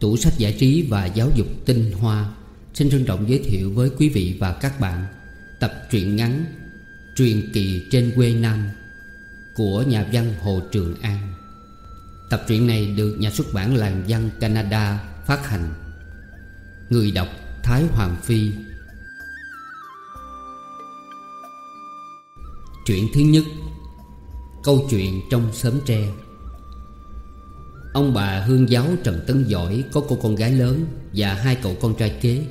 Tủ sách giải trí và giáo dục tinh hoa. Xin trân trọng giới thiệu với quý vị và các bạn Tập truyện ngắn Truyền kỳ trên quê Nam Của nhà văn Hồ Trường An. Tập truyện này được nhà xuất bản làng văn Canada phát hành. Người đọc Thái Hoàng Phi. Chuyện thứ nhất, Câu chuyện trong sớm tre. Ông bà hương giáo Trần Tấn Giỏi Có cô con gái lớn Và hai cậu con trai kế.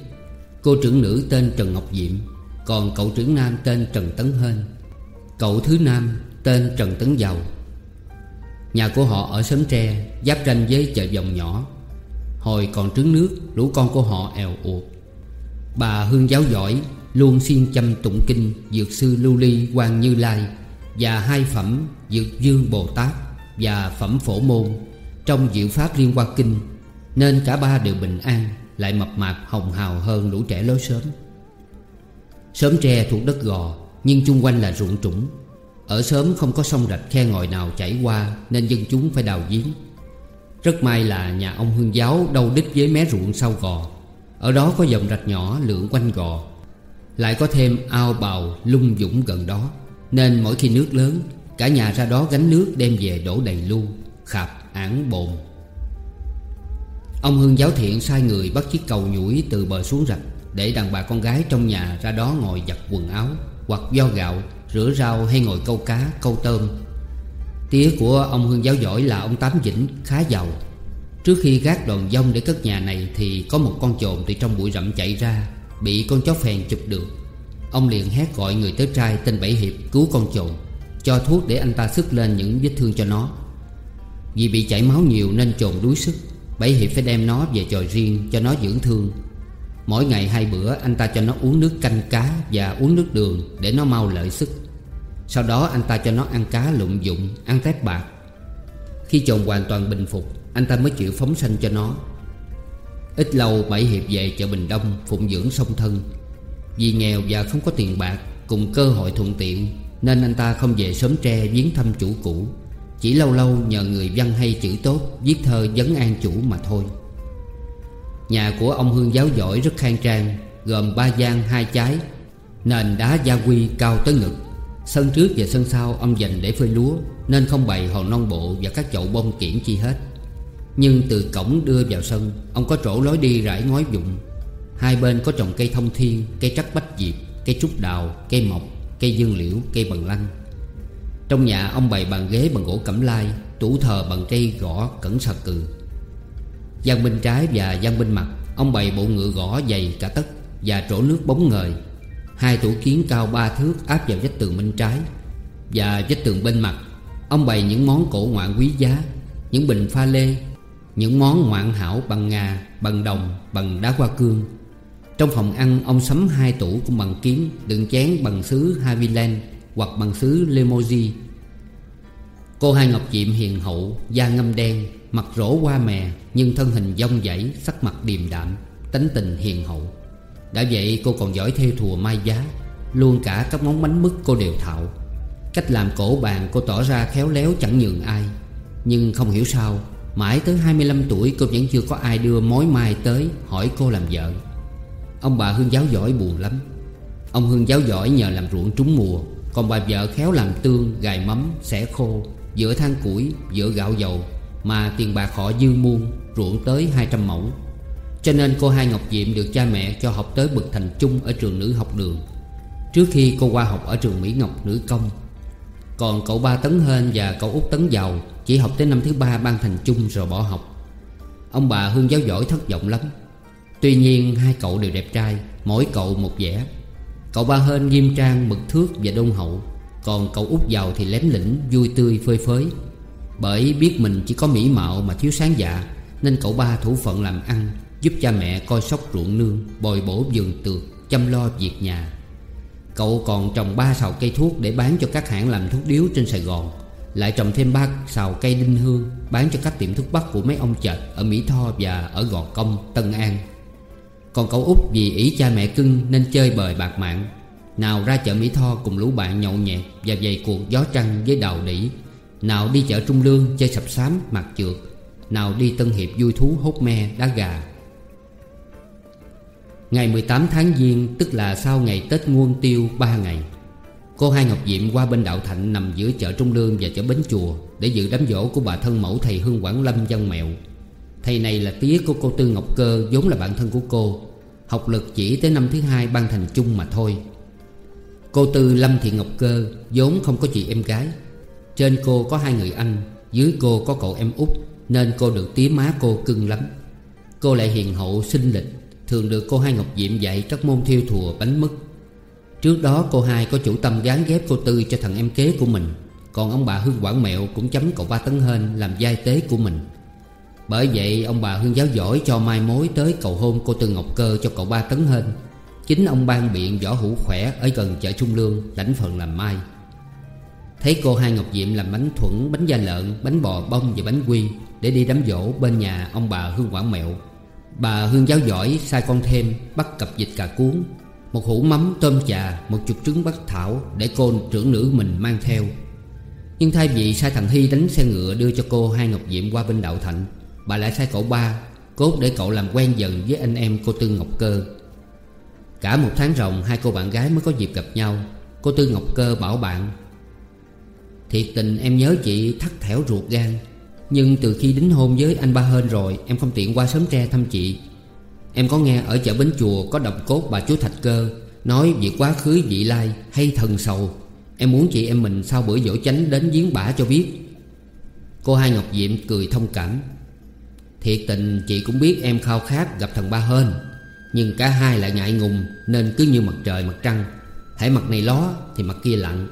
Cô trưởng nữ tên Trần Ngọc Diệm, Còn cậu trưởng nam tên Trần Tấn Hên. Cậu thứ nam tên Trần Tấn Giàu. Nhà của họ ở xóm tre, Giáp ranh với chợ dòng nhỏ. Hồi còn trứng nước, Lũ con của họ èo uột Bà hương giáo giỏi Luôn xuyên chăm tụng kinh Dược sư Lưu Ly, quang Như Lai Và hai phẩm Dược Dương Bồ Tát Và phẩm Phổ Môn. Trong diệu pháp liên qua kinh Nên cả ba đều bình an Lại mập mạp hồng hào hơn lũ trẻ lối sớm. Sớm tre thuộc đất gò Nhưng chung quanh là ruộng trũng. Ở sớm không có sông rạch khe ngòi nào chảy qua Nên dân chúng phải đào giếng. Rất may là nhà ông hương giáo đâu đích với mé ruộng sau gò. Ở đó có dòng rạch nhỏ lượn quanh gò. Lại có thêm ao bào lung dũng gần đó. Nên mỗi khi nước lớn Cả nhà ra đó gánh nước đem về đổ đầy lu Khạp, ảng, bồn. Ông Hương giáo thiện sai người bắt chiếc cầu nhũi từ bờ xuống rạch Để đàn bà con gái trong nhà ra đó ngồi giặt quần áo Hoặc do gạo, rửa rau hay ngồi câu cá, câu tôm. Tía của ông Hương giáo giỏi là ông Tám Vĩnh khá giàu. Trước khi gác đòn dông để cất nhà này Thì có một con trồn từ trong bụi rậm chạy ra Bị con chó phèn chụp được. Ông liền hét gọi người tới trai tên Bảy Hiệp cứu con trồn Cho thuốc để anh ta sức lên những vết thương cho nó. Vì bị chảy máu nhiều nên trồn đuối sức Bảy Hiệp phải đem nó về tròi riêng cho nó dưỡng thương. Mỗi ngày hai bữa, anh ta cho nó uống nước canh cá Và uống nước đường để nó mau lợi sức. Sau đó anh ta cho nó ăn cá lụng dụng, Ăn tép bạc. Khi trồn hoàn toàn bình phục, Anh ta mới chịu phóng sanh cho nó. Ít lâu Bảy Hiệp về chợ Bình Đông Phụng dưỡng song thân. Vì nghèo và không có tiền bạc, Cùng cơ hội thuận tiện, Nên anh ta không về sớm tre viếng thăm chủ cũ. Chỉ lâu lâu nhờ người văn hay chữ tốt, Viết thơ vấn an chủ mà thôi. Nhà của ông Hương giáo giỏi rất khang trang, Gồm ba gian, hai trái, Nền đá gia quy cao tới ngực. Sân trước và sân sau ông dành để phơi lúa, Nên không bày hòn non bộ và các chậu bông kiển chi hết. Nhưng từ cổng đưa vào sân, Ông có chỗ lối đi rải ngói dụng Hai bên có trồng cây thông thiên, Cây trắc bách diệp, Cây trúc đào, Cây mộc, Cây dương liễu, Cây bằng lăng. Trong nhà ông bày bàn ghế bằng gỗ cẩm lai Tủ thờ bằng cây gõ cẩn sạc cừ. Gian bên trái và gian bên mặt Ông bày bộ ngựa gõ dày cả tấc Và trổ nước bóng ngời. Hai tủ kiến cao ba thước áp vào vách tường bên trái Và vách tường bên mặt. Ông bày những món cổ ngoạn quý giá Những bình pha lê Những món ngoạn hảo bằng ngà Bằng đồng, bằng đá hoa cương. Trong phòng ăn ông sắm hai tủ cũng bằng kiến Đựng chén bằng sứ Haviland. Hoặc bằng sứ Lemosi Cô hai Ngọc Diệm hiền hậu, Da ngâm đen, Mặt rỗ hoa mè, Nhưng thân hình dông dãy Sắc mặt điềm đạm, Tánh tình hiền hậu. Đã vậy cô còn giỏi thêu thùa mai giá, Luôn cả các món bánh mứt cô đều thạo. Cách làm cổ bàn cô tỏ ra khéo léo chẳng nhường ai. Nhưng không hiểu sao, Mãi tới 25 tuổi cô vẫn chưa có ai đưa mối mai tới Hỏi cô làm vợ. Ông bà Hương giáo giỏi buồn lắm. Ông Hương giáo giỏi nhờ làm ruộng trúng mùa. Còn bà vợ khéo làm tương, gài mắm, xẻ khô Giữa than củi, giữa gạo dầu Mà tiền bạc họ dư muôn Ruộng tới 200 mẫu. Cho nên cô hai Ngọc Diệm được cha mẹ cho học tới bậc thành trung Ở trường nữ học đường. Trước khi cô qua học ở trường Mỹ Ngọc nữ công. Còn cậu ba Tấn Hên và cậu út Tấn Giàu Chỉ học tới năm thứ ba ban thành trung rồi bỏ học. Ông bà Hương giáo giỏi thất vọng lắm. Tuy nhiên hai cậu đều đẹp trai Mỗi cậu một vẻ. Cậu ba Hên nghiêm trang, mực thước và đôn hậu. Còn cậu út giàu thì lém lĩnh, vui tươi phơi phới. Bởi biết mình chỉ có mỹ mạo mà thiếu sáng dạ Nên cậu ba thủ phận làm ăn Giúp cha mẹ coi sóc ruộng nương Bồi bổ vườn tược Chăm lo việc nhà. Cậu còn trồng ba sào cây thuốc Để bán cho các hãng làm thuốc điếu trên Sài Gòn. Lại trồng thêm ba sào cây đinh hương Bán cho các tiệm thuốc bắc của mấy ông chợt Ở Mỹ Tho và ở Gò Công, Tân An. Còn cậu út vì ý cha mẹ cưng Nên chơi bời bạc mạng. Nào ra chợ Mỹ Tho cùng lũ bạn nhậu nhẹt Và dày cuộc gió trăng với đào đỉ Nào đi chợ Trung Lương chơi sập sám mặt trượt. Nào đi Tân Hiệp vui thú hốt me, đá gà. Ngày 18 tháng Giêng, Tức là sau ngày Tết Nguồn Tiêu 3 ngày, Cô Hai Ngọc Diệm qua bên Đạo Thạnh Nằm giữa chợ Trung Lương và chợ Bến Chùa Để dự đám dỗ của bà thân mẫu thầy Hương Quảng Lâm Văn Mẹo. Thầy này là tía của cô Tư Ngọc Cơ, vốn là bạn thân của cô. Học lực chỉ tới năm thứ hai ban thành chung mà thôi. Cô Tư Lâm Thị Ngọc Cơ vốn không có chị em gái. Trên cô có hai người anh, Dưới cô có cậu em út, Nên cô được tía má cô cưng lắm. Cô lại hiền hậu, xinh lịch, Thường được cô hai Ngọc Diệm dạy các môn thiêu thùa, bánh mứt. Trước đó cô hai có chủ tâm gán ghép cô Tư cho thằng em kế của mình, Còn ông bà Hương Quảng Mẹo cũng chấm cậu ba Tấn Hên làm giai tế của mình. Bởi vậy ông bà Hương giáo giỏi cho mai mối tới cầu hôn cô Tư Ngọc Cơ cho cậu ba Tấn Hên. Chính ông ban biện võ hữu khỏe ở gần chợ Trung Lương lãnh phần làm mai. Thấy cô hai Ngọc Diệm làm bánh thuẫn, bánh da lợn, bánh bò bông và bánh quy Để đi đám dỗ bên nhà ông bà Hương Quảng Mẹo Bà Hương giáo giỏi sai con thêm bắt cặp dịch cà cuốn Một hũ mắm tôm chà Một chục trứng bắc thảo Để cô trưởng nữ mình mang theo. Nhưng thay vì sai thằng Hy đánh xe ngựa Đưa cho cô hai Ngọc Diệm qua bên Đạo Thạnh Bà lại sai cậu ba, Cốt để cậu làm quen dần với anh em cô Tư Ngọc Cơ. Cả một tháng ròng, Hai cô bạn gái mới có dịp gặp nhau. Cô Tư Ngọc Cơ bảo bạn, Thiệt tình em nhớ chị thắt thẻo ruột gan, Nhưng từ khi đính hôn với anh Ba Hên rồi, Em không tiện qua sớm tre thăm chị. Em có nghe ở chợ Bến Chùa Có đọc cốt bà chú Thạch Cơ Nói việc quá khứ vị lai hay thần sầu. Em muốn chị em mình sau bữa dỗ chánh Đến giếng bả cho biết. Cô Hai Ngọc Diệm cười thông cảm. Thiệt tình chị cũng biết em khao khát gặp thằng Ba Hên, Nhưng cả hai lại ngại ngùng Nên cứ như mặt trời mặt trăng. Hãy mặt này ló thì mặt kia lặng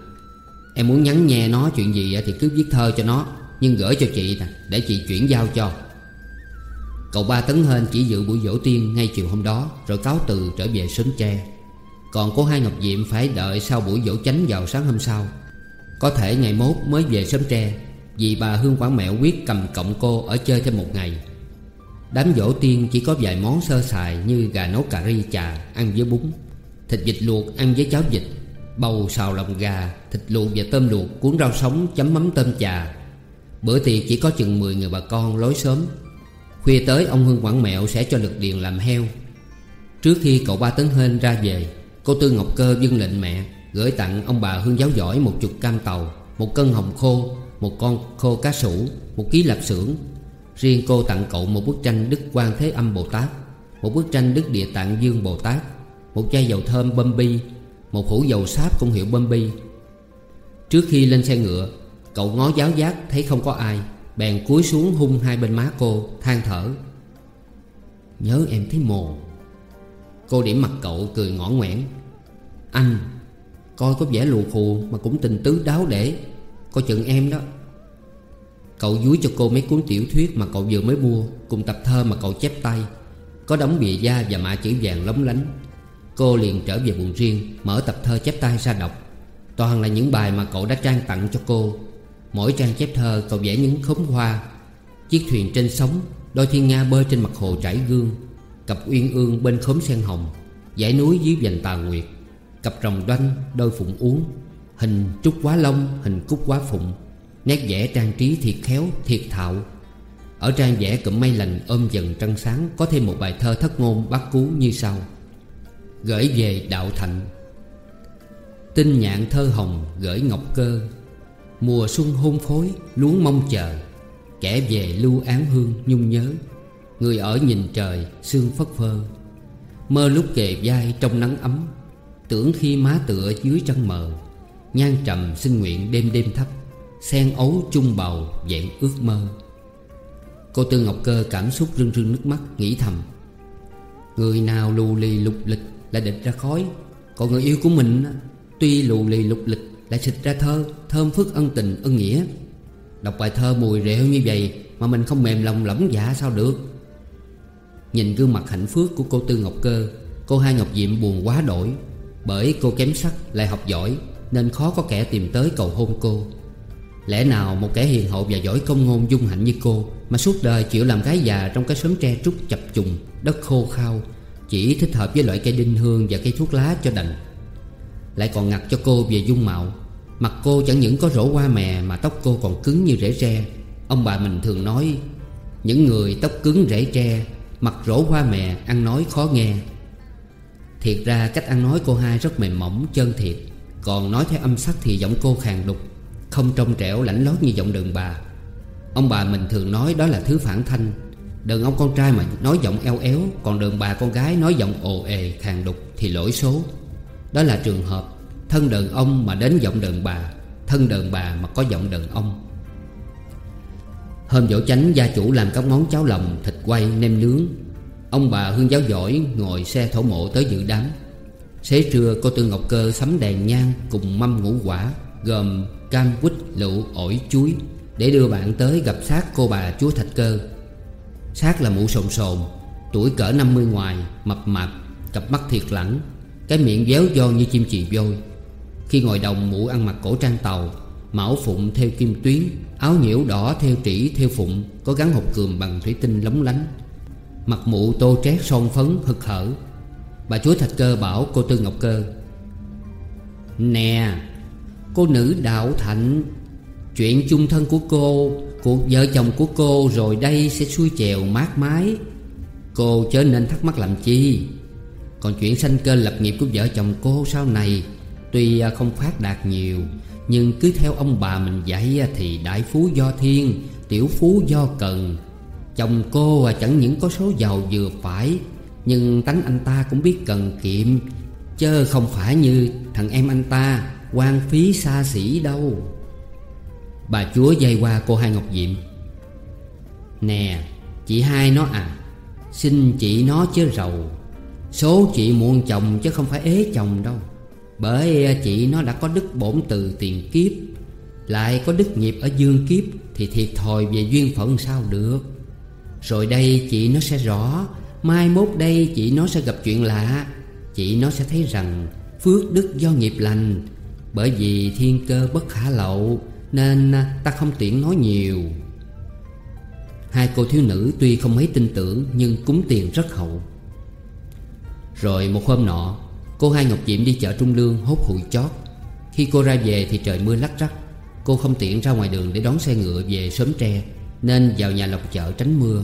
Em muốn nhắn nghe nó chuyện gì thì cứ viết thơ cho nó, Nhưng gửi cho chị nè, Để chị chuyển giao cho. Cậu ba Tấn Hên chỉ dự buổi dỗ tiên ngay chiều hôm đó, Rồi cáo từ trở về sớm tre. Còn cô hai Ngọc Diệm phải đợi sau buổi dỗ chánh vào sáng hôm sau. Có thể ngày mốt mới về sớm tre, Vì bà Hương Quảng Mẹo quyết cầm cộng cô ở chơi thêm một ngày. Đám dỗ tiên chỉ có vài món sơ sài Như gà nấu cà ri, chà, ăn với bún, Thịt vịt luộc ăn với cháo vịt, Bầu xào lòng gà, Thịt luộc và tôm luộc, cuốn rau sống, chấm mắm, tôm chà. Bữa tiệc chỉ có chừng 10 người bà con lối sớm Khuya tới, ông Hưng Quảng Mẹo sẽ cho lực điền làm heo. Trước khi cậu ba Tấn Hên ra về, Cô Tư Ngọc Cơ dâng lệnh mẹ, Gửi tặng ông bà Hương giáo giỏi một chục cam tàu, Một cân hồng khô, Một con khô cá sủ, Một ký lạp xưởng Riêng cô tặng cậu một bức tranh Đức Quan Thế Âm Bồ Tát, Một bức tranh Đức Địa Tạng Dương Bồ Tát, Một chai dầu thơm bơm bi Một hũ dầu sáp công hiệu bơm bi Trước khi lên xe ngựa, Cậu ngó giáo giác thấy không có ai, Bèn cúi xuống hung hai bên má cô, than thở. Nhớ em thấy mồ. Cô điểm mặt cậu cười ngõ ngoẻn. Anh, Coi có vẻ lù khù mà cũng tình tứ đáo để Coi chừng em đó. Cậu dúi cho cô mấy cuốn tiểu thuyết mà cậu vừa mới mua, Cùng tập thơ mà cậu chép tay. Có đóng bìa da và mã chữ vàng lóng lánh. Cô liền trở về buồn riêng, Mở tập thơ chép tay ra đọc. Toàn là những bài mà cậu đã trang tặng cho cô. Mỗi trang chép thơ, cậu vẽ những khóm hoa. Chiếc thuyền trên sóng, Đôi thiên nga bơi trên mặt hồ trải gương. Cặp uyên ương bên khóm sen hồng, Dãy núi dưới vành tà nguyệt. Cặp rồng đoanh, đôi phụng uống. Hình trúc quá long, hình cúc quá phụng. Nét vẽ trang trí thiệt khéo, thiệt thạo. Ở trang vẽ cụm mây lành ôm dần trăng sáng, Có thêm một bài thơ thất ngôn bác cú như sau. Gửi về đạo thạnh. Tinh nhạn thơ hồng gửi ngọc cơ. Mùa xuân hôn phối, luống mong chờ. Kẻ về lưu án hương nhung nhớ. Người ở nhìn trời, sương phất phơ. Mơ lúc kề vai trong nắng ấm. Tưởng khi má tựa dưới trăng mờ. Nhan trầm xin nguyện đêm đêm thấp Sen ấu chung bầu dạng ước mơ. Cô Tư Ngọc Cơ cảm xúc rưng rưng nước mắt, Nghĩ thầm. Người nào lù lì lục lịch là địch ra khói, Còn người yêu của mình Tuy lù lì lục lịch lại xịt ra thơ, Thơm phức ân tình, ân nghĩa. Đọc bài thơ mùi rượu như vậy Mà mình không mềm lòng lỏng dạ sao được. Nhìn gương mặt hạnh phúc của cô Tư Ngọc Cơ, Cô Hai Ngọc Diệm buồn quá đổi. Bởi cô kém sắc, lại học giỏi, Nên khó có kẻ tìm tới cầu hôn cô. Lẽ nào một kẻ hiền hậu và giỏi công ngôn dung hạnh như cô Mà suốt đời chịu làm gái già trong cái xóm tre trúc chập trùng Đất khô khao, Chỉ thích hợp với loại cây đinh hương và cây thuốc lá cho đành? Lại còn ngặt cho cô về dung mạo, Mặt cô chẳng những có rổ hoa mè Mà tóc cô còn cứng như rễ tre. Ông bà mình thường nói, Những người tóc cứng rễ tre Mặt rỗ hoa mè Ăn nói khó nghe. Thiệt ra cách ăn nói cô hai rất mềm mỏng, chân thiệt, Còn nói theo âm sắc thì giọng cô khàn đục. Không trong trẻo lãnh lót như giọng đàn bà. Ông bà mình thường nói đó là thứ phản thanh. Đàn ông con trai mà nói giọng eo éo, Còn đàn bà con gái nói giọng ồ ề, khàn đục Thì lỗi số. Đó là trường hợp Thân đàn ông mà đến giọng đàn bà, Thân đàn bà mà có giọng đàn ông. Hôm dỗ chánh gia chủ làm các món cháo lòng, Thịt quay, nem nướng. Ông bà hương giáo giỏi ngồi xe thổ mộ tới dự đám. Xế trưa, cô Tư Ngọc Cơ sắm đèn nhang Cùng mâm ngũ quả, Gồm cam quýt lựu ổi chuối Để đưa bạn tới gặp xác cô bà chúa Thạch Cơ. Xác là mụ sồn sồn, Tuổi cỡ 50 ngoài, Mập mạp, Cặp mắt thiệt lẳng, Cái miệng véo do như chim chì vôi. Khi ngồi đồng mụ ăn mặc cổ trang tàu, Mão phụng theo kim tuyến, Áo nhiễu đỏ theo trĩ theo phụng, Có gắn hộp cườm bằng thủy tinh lóng lánh. Mặt mụ tô trét son phấn, hực hở. Bà chúa Thạch Cơ bảo cô Tư Ngọc Cơ, Nè Cô nữ đạo thạnh. Chuyện chung thân của cô, Cuộc vợ chồng của cô rồi đây sẽ xuôi chèo mát mái. Cô chớ nên thắc mắc làm chi? Còn chuyện sanh cơ lập nghiệp của vợ chồng cô sau này, Tuy à, không phát đạt nhiều, Nhưng cứ theo ông bà mình dạy à, Thì đại phú do thiên, Tiểu phú do cần. Chồng cô à, chẳng những có số giàu vừa phải, Nhưng tánh anh ta cũng biết cần kiệm, Chớ không phải như thằng em anh ta quan phí xa xỉ đâu. Bà chúa dây qua cô hai Ngọc Diệm. Nè, chị hai nó à Xin chị nó chứ rầu. Số chị muôn chồng chứ không phải ế chồng đâu. Bởi à, chị nó đã có đức bổn từ tiền kiếp. Lại có đức nghiệp ở dương kiếp Thì thiệt thòi về duyên phận sao được. Rồi đây chị nó sẽ rõ, Mai mốt đây chị nó sẽ gặp chuyện lạ. Chị nó sẽ thấy rằng Phước đức do nghiệp lành bởi vì thiên cơ bất khả lậu, Nên à, ta không tiện nói nhiều. Hai cô thiếu nữ tuy không mấy tin tưởng, Nhưng cúng tiền rất hậu. Rồi một hôm nọ, Cô hai Ngọc Diệm đi chợ Trung Lương hốt hụi chót. Khi cô ra về thì trời mưa lắc rắc. Cô không tiện ra ngoài đường để đón xe ngựa về sớm tre, Nên vào nhà lọc chợ tránh mưa.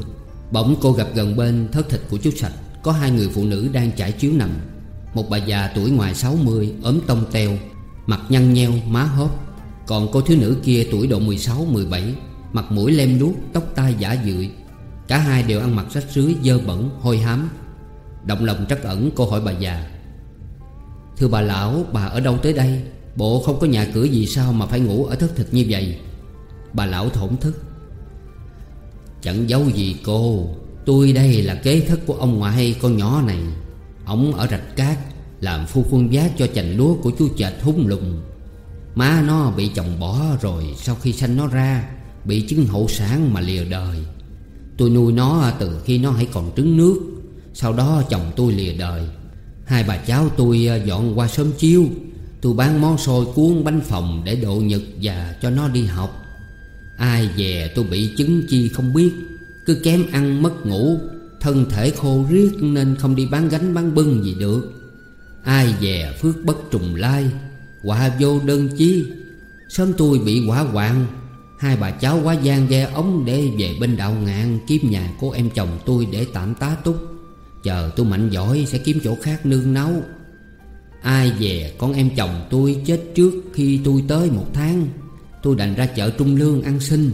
Bỗng cô gặp gần bên thớt thịt của chú Sạch, Có hai người phụ nữ đang trải chiếu nằm. Một bà già tuổi ngoài 60 ốm tông teo. Mặt nhăn nheo, má hóp. Còn cô thiếu nữ kia tuổi độ 16-17 Mặt mũi lem luốc tóc tai giả dưỡi Cả hai đều ăn mặc rách rưới, dơ bẩn, hôi hám. Động lòng trắc ẩn, cô hỏi bà già. Thưa bà lão, bà ở đâu tới đây? Bộ không có nhà cửa gì sao mà phải ngủ ở thất thực như vậy? Bà lão thổn thức. Chẳng giấu gì cô. Tôi đây là kế thất của ông ngoại con nhỏ này. Ông ở rạch cát. Làm phu quân giá cho chành lúa của chú chệt hung lùng Má nó bị chồng bỏ rồi Sau khi sanh nó ra, Bị chứng hậu sản mà lìa đời. Tôi nuôi nó từ khi nó hãy còn trứng nước, Sau đó chồng tôi lìa đời. Hai bà cháu tôi ờ, dọn qua sớm chiêu Tôi bán món xôi cuốn bánh phòng Để độ nhật và cho nó đi học. Ai về tôi bị chứng chi không biết. Cứ kém ăn mất ngủ, Thân thể khô riết nên không đi bán gánh bán bưng gì được. Ai về phước bất trùng lai, Quả vô đơn chi. Sớm tôi bị quả hoạn, Hai bà cháu quá gian ghe ống để về bên đạo ngạn Kiếm nhà của em chồng tôi để tạm tá túc. Chờ tôi mạnh giỏi sẽ kiếm chỗ khác nương nấu Ai về con em chồng tôi chết trước khi tôi tới một tháng, Tôi đành ra chợ Trung Lương ăn xin.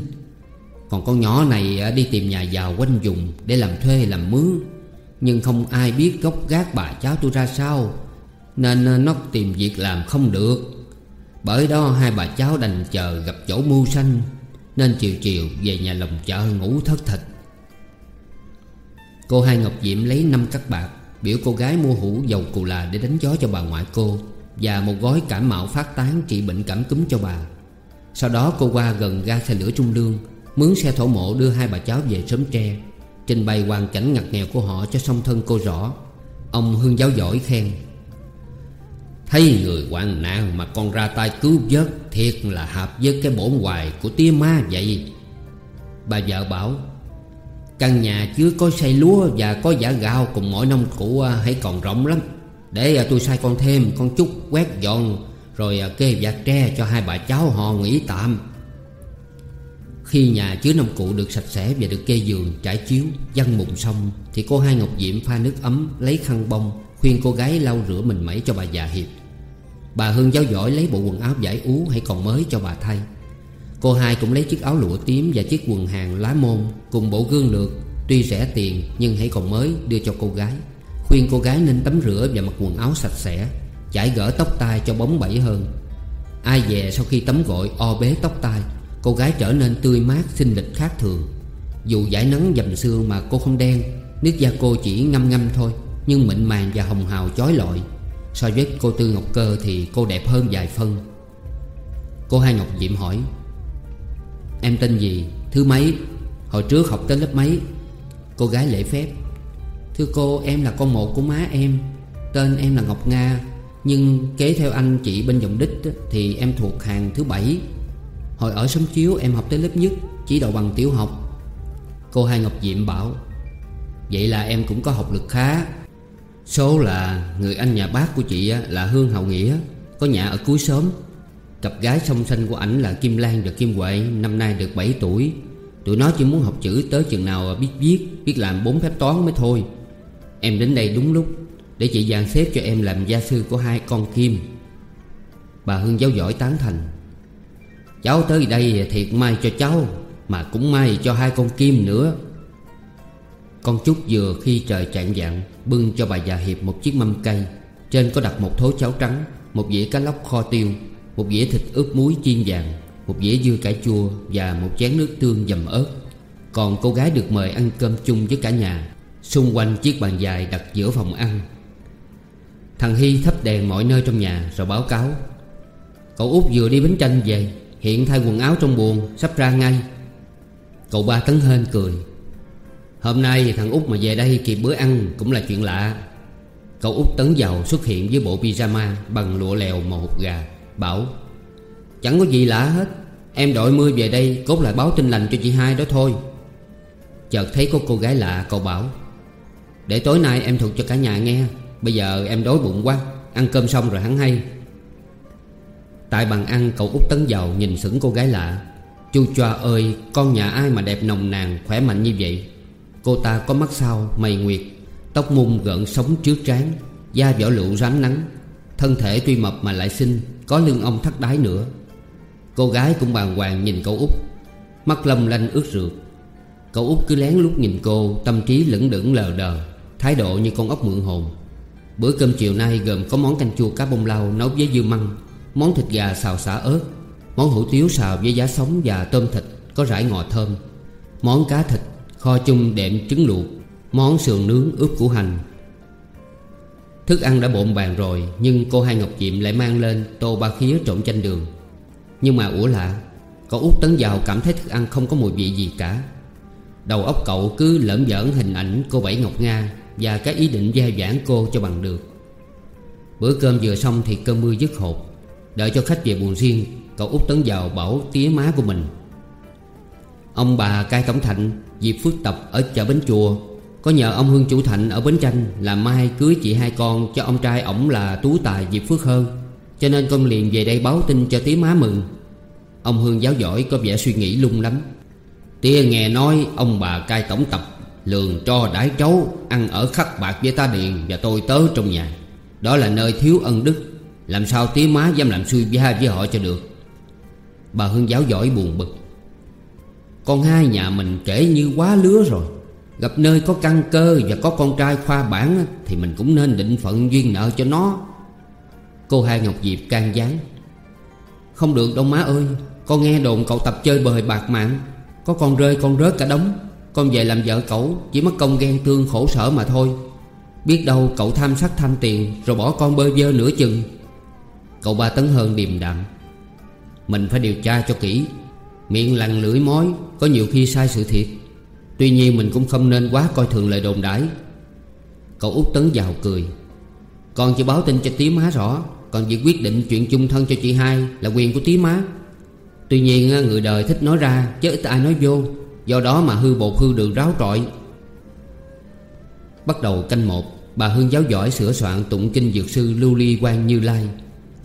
Còn con nhỏ này à, đi tìm nhà giàu quanh vùng Để làm thuê làm mướn. Nhưng không ai biết gốc gác bà cháu tôi ra sao. Nên ờ, nó tìm việc làm không được. Bởi đó hai bà cháu đành chờ gặp chỗ mưu sanh Nên chiều chiều về nhà lồng chợ ngủ thất thịt. Cô hai Ngọc Diệm lấy năm cắt bạc, Biểu cô gái mua hũ dầu cù là để đánh gió cho bà ngoại cô, Và một gói cảm mạo phát tán trị bệnh cảm cúm cho bà. Sau đó cô qua gần ga xe lửa Trung Lương, Mướn xe thổ mộ đưa hai bà cháu về sớm tre, Trình bày hoàn cảnh ngặt nghèo của họ cho song thân cô rõ. Ông Hương giáo giỏi khen. Thấy người hoạn nạn mà con ra tay cứu vớt Thiệt là hợp với cái bổn hoài của tía ma vậy. Bà vợ bảo Căn nhà chứa có xây lúa và có giả gạo cùng mỗi nông cụ à, hãy còn rộng lắm. Để à, tôi sai con thêm con chút quét dọn Rồi à, kê vạt tre cho hai bà cháu họ nghỉ tạm. Khi nhà chứa nông cụ được sạch sẽ Và được kê giường, trải chiếu, văn mùng xong Thì cô hai Ngọc Diệm pha nước ấm Lấy khăn bông Khuyên cô gái lau rửa mình mẩy cho bà già Hiệp. Bà Hương giáo giỏi lấy bộ quần áo giải ú hay còn mới cho bà thay. Cô hai cũng lấy chiếc áo lụa tím và chiếc quần hàng lá môn Cùng bộ gương lược Tuy rẻ tiền nhưng hãy còn mới đưa cho cô gái. Khuyên cô gái nên tắm rửa và mặc quần áo sạch sẽ, Chải gỡ tóc tai cho bóng bẩy hơn. Ai về sau khi tắm gội, o bế tóc tai, Cô gái trở nên tươi mát, xinh lịch khác thường. Dù giải nắng dầm sương mà cô không đen, Nước da cô chỉ ngâm ngâm thôi, Nhưng mịn màng và hồng hào chói lọi. So với cô Tư Ngọc Cơ thì cô đẹp hơn vài phân Cô Hai Ngọc Diệm hỏi, Em tên gì? Thứ mấy? Hồi trước học tới lớp mấy? Cô gái lễ phép, Thưa cô, em là con một của má em Tên em là Ngọc Nga, Nhưng kế theo anh chị bên dòng đích Thì em thuộc hàng thứ bảy Hồi ở sống chiếu em học tới lớp nhất, Chỉ đầu bằng tiểu học Cô Hai Ngọc Diệm bảo, Vậy là em cũng có học lực khá Số là người anh nhà bác của chị là Hương Hậu Nghĩa, Có nhà ở cuối xóm. Cặp gái song sinh của ảnh là Kim Lan và Kim Huệ, Năm nay được 7 tuổi. Tụi nó chỉ muốn học chữ tới chừng nào biết viết, Biết làm bốn phép toán mới thôi. Em đến đây đúng lúc, Để chị dàn xếp cho em làm gia sư của hai con Kim. Bà Hương giáo giỏi tán thành. Cháu tới đây thiệt may cho cháu, Mà cũng may cho hai con Kim nữa. Con Trúc vừa khi trời trạng dạng Bưng cho bà già Hiệp một chiếc mâm cây Trên có đặt một thố cháo trắng, Một dĩa cá lóc kho tiêu, Một dĩa thịt ướp muối chiên vàng, Một dĩa dưa cải chua Và một chén nước tương dầm ớt. Còn cô gái được mời ăn cơm chung với cả nhà. Xung quanh chiếc bàn dài đặt giữa phòng ăn. Thằng Hy thắp đèn mọi nơi trong nhà Rồi báo cáo. Cậu út vừa đi bến tranh về, Hiện thay quần áo trong buồng, Sắp ra ngay. Cậu ba tấn hên cười. Hôm nay thằng út mà về đây kịp bữa ăn Cũng là chuyện lạ. Cậu út tấn giàu xuất hiện với bộ pyjama Bằng lụa lèo màu hột gà, Bảo, Chẳng có gì lạ hết. Em đội mưa về đây cốt lại báo tin lành cho chị hai đó thôi. Chợt thấy có cô gái lạ, cậu bảo, Để tối nay em thuật cho cả nhà nghe. Bây giờ em đói bụng quá, Ăn cơm xong rồi hắn hay. Tại bàn ăn, cậu út tấn giàu nhìn sững cô gái lạ. Chu choa ơi, Con nhà ai mà đẹp nồng nàn, khỏe mạnh như vậy? Cô ta có mắt sao mày nguyệt, Tóc mung gợn sóng trước trán, Da vỏ lựu rám nắng. Thân thể tuy mập mà lại xinh, Có lưng ông thắt đái nữa. Cô gái cũng bàng hoàng nhìn cậu út, Mắt lâm lanh ướt rượt. Cậu út cứ lén lút nhìn cô, Tâm trí lững đững lờ đờ, Thái độ như con ốc mượn hồn. Bữa cơm chiều nay gồm có món canh chua cá bông lau nấu với dưa măng, Món thịt gà xào xả ớt, Món hủ tiếu xào với giá sống và tôm thịt Có rải ngò thơm, Món cá thịt Kho chung đệm trứng luộc, Món sườn nướng ướp củ hành. Thức ăn đã bộn bàn rồi, Nhưng cô hai Ngọc Diệm lại mang lên Tô ba khía trộn chanh đường. Nhưng mà ủa lạ, Cậu út tấn vào cảm thấy thức ăn không có mùi vị gì cả. Đầu óc cậu cứ lởm giỡn hình ảnh cô Bảy Ngọc Nga Và cái ý định gia giảng cô cho bằng được. Bữa cơm vừa xong thì cơn mưa dứt hột, Đợi cho khách về buồn riêng, Cậu út tấn vào bảo tía má của mình Ông bà cai tổng thạnh, Diệp Phước Tập ở chợ Bến Chùa. Có nhờ ông Hương Chủ Thạnh ở Bến tranh Làm mai cưới chị hai con cho ông trai ổng là Tú Tài Diệp Phước Hơn Cho nên con liền về đây báo tin cho tía má mừng. Ông Hương giáo giỏi có vẻ suy nghĩ lung lắm. Tía nghe nói ông bà cai tổng tập, Lường cho đái cháu Ăn ở khắc bạc với ta điền Và tôi tớ trong nhà. Đó là nơi thiếu ân đức. Làm sao tía má dám làm xui gia với họ cho được? Bà Hương giáo giỏi buồn bực. Con hai nhà mình kể như quá lứa rồi. Gặp nơi có căn cơ và có con trai khoa bản Thì mình cũng nên định phận duyên nợ cho nó. Cô hai Ngọc Diệp can gián. Không được đâu má ơi, Con nghe đồn cậu tập chơi bời bạc mạng. Có con rơi con rớt cả đống. Con về làm vợ cậu, Chỉ mất công ghen tương khổ sở mà thôi. Biết đâu cậu tham sắc tham tiền, Rồi bỏ con bơ vơ nửa chừng. Cậu ba tấn hơn điềm đạm. Mình phải điều tra cho kỹ. Miệng lằn lưỡi mối Có nhiều khi sai sự thiệt. Tuy nhiên mình cũng không nên quá coi thường lời đồn đãi. Cậu út tấn vào cười. Con chỉ báo tin cho tí má rõ, Còn việc quyết định chuyện chung thân cho chị hai Là quyền của tí má. Tuy nhiên người đời thích nói ra, Chứ ít ai nói vô. Do đó mà hư bột hư đường ráo trọi. Bắt đầu canh một, Bà Hương giáo giỏi sửa soạn tụng kinh dược sư Lưu Ly Quang Như Lai.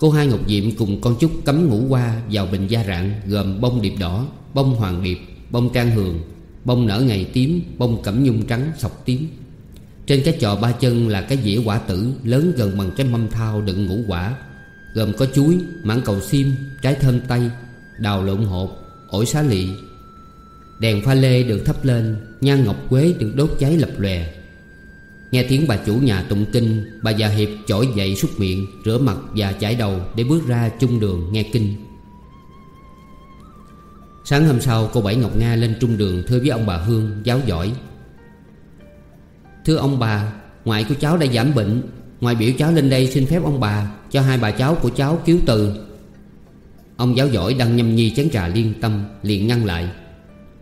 Cô hai Ngọc Diệm cùng con Trúc cấm ngủ qua vào bình gia rạng Gồm bông điệp đỏ, bông hoàng điệp Bông trang hường Bông nở ngày tím Bông cẩm nhung trắng sọc tím. Trên cái chò ba chân là cái dĩa quả tử Lớn gần bằng cái mâm thao đựng ngũ quả Gồm có chuối, mãng cầu xiêm, trái thơm tây Đào lộn hột, ổi xá lị. Đèn pha lê được thắp lên Nhang ngọc quế được đốt cháy lập lòe. Nghe tiếng bà chủ nhà tụng kinh, Bà già hiệp chổi dậy súc miệng, Rửa mặt và chải đầu Để bước ra chung đường nghe kinh. Sáng hôm sau, cô Bảy Ngọc Nga lên trung đường Thưa với ông bà Hương, giáo giỏi. Thưa ông bà, Ngoại của cháu đã giảm bệnh. Ngoại biểu cháu lên đây xin phép ông bà, Cho hai bà cháu của cháu cứu từ. Ông giáo giỏi đang nhâm nhi chén trà liên tâm, Liền ngăn lại.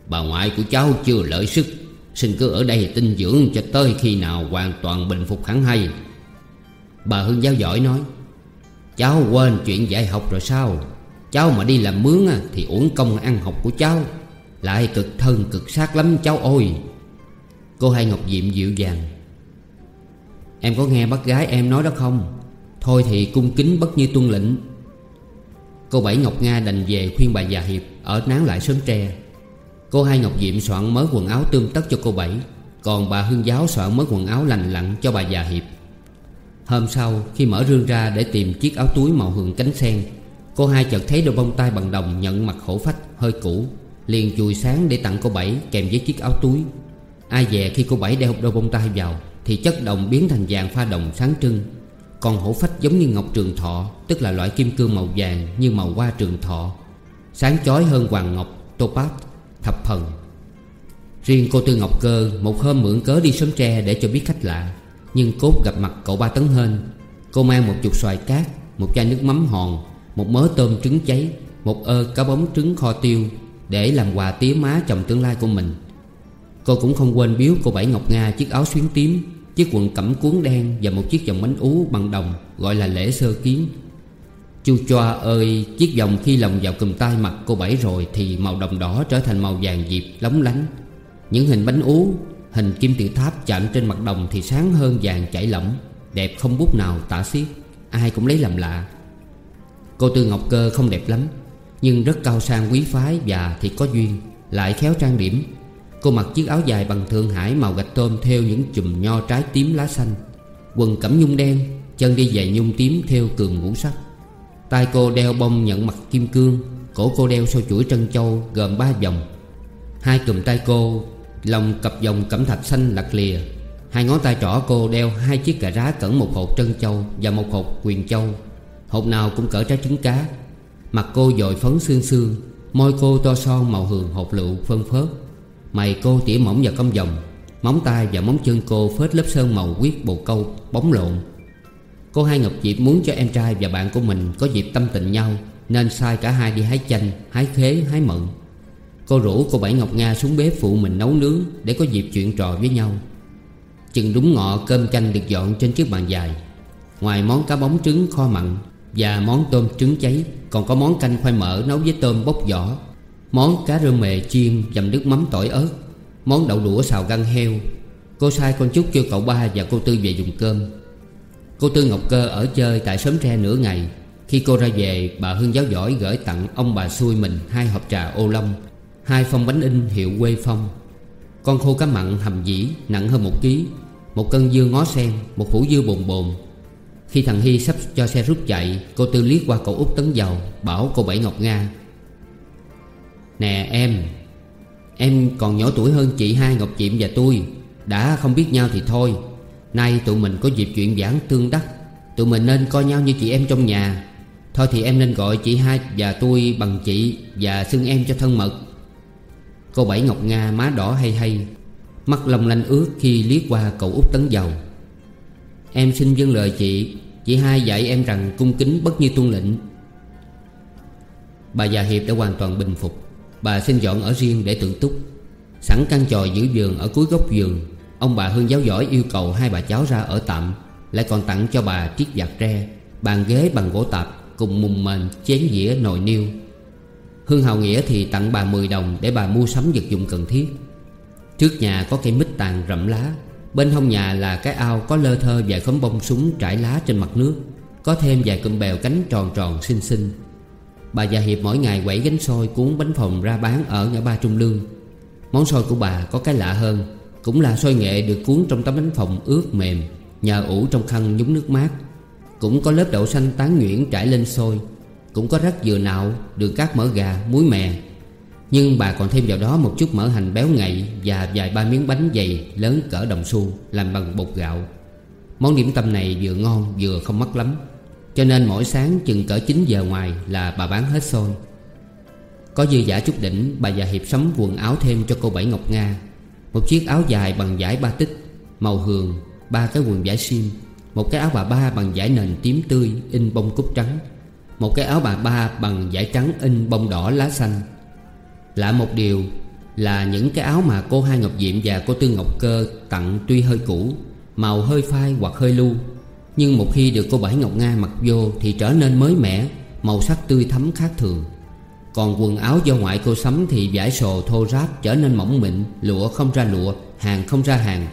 Bà ngoại của cháu chưa lợi sức. Xin cứ ở đây tinh dưỡng cho tới khi nào hoàn toàn bình phục hẳn hay? Bà Hương giáo giỏi nói, Cháu quên chuyện dạy học rồi sao? Cháu mà đi làm mướn thì uổng công ăn học của cháu. Lại cực thân cực sát lắm cháu ôi. Cô hai Ngọc Diệm dịu dàng, Em có nghe bác gái em nói đó không? Thôi thì cung kính bất như tuân lệnh. Cô Bảy Ngọc Nga đành về khuyên bà già Hiệp Ở nán lại sớm tre. Cô hai Ngọc Diệm soạn mới quần áo tươm tất cho cô Bảy. Còn bà Hương Giáo soạn mới quần áo lành lặn cho bà già Hiệp. Hôm sau, khi mở rương ra để tìm chiếc áo túi màu hường cánh sen, Cô hai chợt thấy đôi bông tai bằng đồng nhận mặt khổ phách, hơi cũ, Liền chùi sáng để tặng cô Bảy kèm với chiếc áo túi. Ai dè khi cô Bảy đeo đôi bông tai vào, Thì chất đồng biến thành vàng pha đồng sáng trưng. Còn hổ phách giống như ngọc trường thọ, Tức là loại kim cương màu vàng như màu hoa trường thọ. Sáng chói hơn hoàng ngọc, topaz thập phần. Riêng cô Tư Ngọc Cơ Một hôm mượn cớ đi sớm tre để cho biết khách lạ, Nhưng cốt gặp mặt cậu ba tấn hên. Cô mang một chục xoài cát, Một chai nước mắm hòn, Một mớ tôm trứng cháy, Một ơ cá bóng trứng kho tiêu Để làm quà tía má chồng tương lai của mình. Cô cũng không quên biếu cô Bảy Ngọc Nga Chiếc áo xuyến tím, Chiếc quần cẩm cuốn đen Và một chiếc vòng bánh ú bằng đồng Gọi là lễ sơ kiến. Chu choa ơi, Chiếc vòng khi lòng vào cùm tay mặt cô Bảy rồi Thì màu đồng đỏ trở thành màu vàng diệp lóng lánh. Những hình bánh ú, Hình kim tự tháp chạm trên mặt đồng Thì sáng hơn vàng chảy lỏng, Đẹp không bút nào tả xiết, Ai cũng lấy làm lạ. Cô Tư Ngọc Cơ không đẹp lắm, Nhưng rất cao sang quý phái Và thì có duyên, Lại khéo trang điểm. Cô mặc chiếc áo dài bằng Thượng Hải màu gạch tôm Theo những chùm nho trái tím lá xanh, Quần cẩm nhung đen, Chân đi giày nhung tím theo cường ngũ sắc tay cô đeo bông nhận mặt kim cương, Cổ cô đeo sâu chuỗi trân châu gồm ba vòng. Hai cùm tay cô, Lòng cặp vòng cẩm thạch xanh lặt lìa. Hai ngón tay trỏ cô đeo hai chiếc cà rá cẩn một hộp trân châu Và một hộp quyền châu. Hộp nào cũng cỡ trái trứng cá. Mặt cô dội phấn xương xương, Môi cô to son màu hường hột lựu phân phớt. Mày cô tỉa mỏng và cong vòng, Móng tay và móng chân cô phết lớp sơn màu quyết bồ câu Bóng lộn. Cô hai Ngọc Diệp muốn cho em trai và bạn của mình Có dịp tâm tình nhau Nên sai cả hai đi hái chanh, hái khế, hái mận. Cô rủ cô Bảy Ngọc Nga xuống bếp phụ mình nấu nướng Để có dịp chuyện trò với nhau. Chừng đúng ngọ cơm chanh được dọn trên chiếc bàn dài. Ngoài món cá bóng trứng kho mặn Và món tôm trứng cháy Còn có món canh khoai mỡ nấu với tôm bốc vỏ Món cá rơ mề chiên dầm nước mắm tỏi ớt Món đậu đũa xào găng heo. Cô sai con Trúc kêu cậu ba và cô Tư về dùng cơm. Cô Tư Ngọc Cơ ở chơi tại xóm tre nửa ngày. Khi cô ra về, bà Hương giáo giỏi gửi tặng ông bà xui mình Hai hộp trà ô long, Hai phong bánh in hiệu quê phong. Con khô cá mặn hầm dĩ, nặng hơn một ký, Một cân dưa ngó sen, Một hũ dưa bồn bồn. Khi thằng Hy sắp cho xe rút chạy, Cô Tư liếc qua cậu út tấn dầu Bảo cô Bảy Ngọc Nga, Nè em Em còn nhỏ tuổi hơn chị hai Ngọc Diệm và tôi, Đã không biết nhau thì thôi. Nay tụi mình có dịp chuyện giảng tương đắc. Tụi mình nên coi nhau như chị em trong nhà. Thôi thì em nên gọi chị hai và tôi bằng chị Và xưng em cho thân mật. Cô Bảy Ngọc Nga má đỏ hay hay, Mắt long lanh ướt khi liếc qua cậu út tấn dầu Em xin dâng lời chị Chị hai dạy em rằng cung kính bất như tuân lệnh. Bà già Hiệp đã hoàn toàn bình phục. Bà xin dọn ở riêng để tự túc. Sẵn căn trò giữ giường ở cuối góc giường. Ông bà Hương giáo giỏi yêu cầu hai bà cháu ra ở tạm Lại còn tặng cho bà chiếc giặt tre Bàn ghế bằng gỗ tạp Cùng mùng mền, chén dĩa, nồi niêu. Hương Hào Nghĩa thì tặng bà 10 đồng Để bà mua sắm vật dụng cần thiết. Trước nhà có cây mít tàn rậm lá Bên hông nhà là cái ao có lơ thơ vài khóm bông súng trải lá trên mặt nước Có thêm vài cụm bèo cánh tròn tròn xinh xinh. Bà già Hiệp mỗi ngày quẩy gánh xôi cuốn bánh phồng ra bán ở ngã ba Trung Lương. Món xôi của bà có cái lạ hơn cũng là xôi nghệ được cuốn trong tấm bánh phồng ướt mềm Nhờ ủ trong khăn nhúng nước mát. Cũng có lớp đậu xanh tán nhuyễn trải lên xôi Cũng có rắc dừa nạo, đường cát mỡ gà, muối mè. Nhưng bà còn thêm vào đó một chút mỡ hành béo ngậy Và vài ba miếng bánh dày lớn cỡ đồng xu Làm bằng bột gạo. Món điểm tâm này vừa ngon vừa không mắc lắm. Cho nên mỗi sáng chừng cỡ 9 giờ ngoài là bà bán hết xôi. Có dư giả chút đỉnh Bà già hiệp sắm quần áo thêm cho cô Bảy Ngọc Nga. Một chiếc áo dài bằng vải ba tích Màu hường, Ba cái quần vải sim Một cái áo bà ba bằng vải nền tím tươi, In bông cúc trắng, Một cái áo bà ba bằng vải trắng in bông đỏ lá xanh. Lạ một điều là những cái áo mà cô Hai Ngọc Diệm và cô Tư Ngọc Cơ tặng tuy hơi cũ, Màu hơi phai hoặc hơi lưu Nhưng một khi được cô Bảy Ngọc Nga mặc vô Thì trở nên mới mẻ, Màu sắc tươi thắm khác thường. Còn quần áo do ngoại cô sắm Thì vải sồ thô ráp trở nên mỏng mịn, Lụa không ra lụa, Hàng không ra hàng.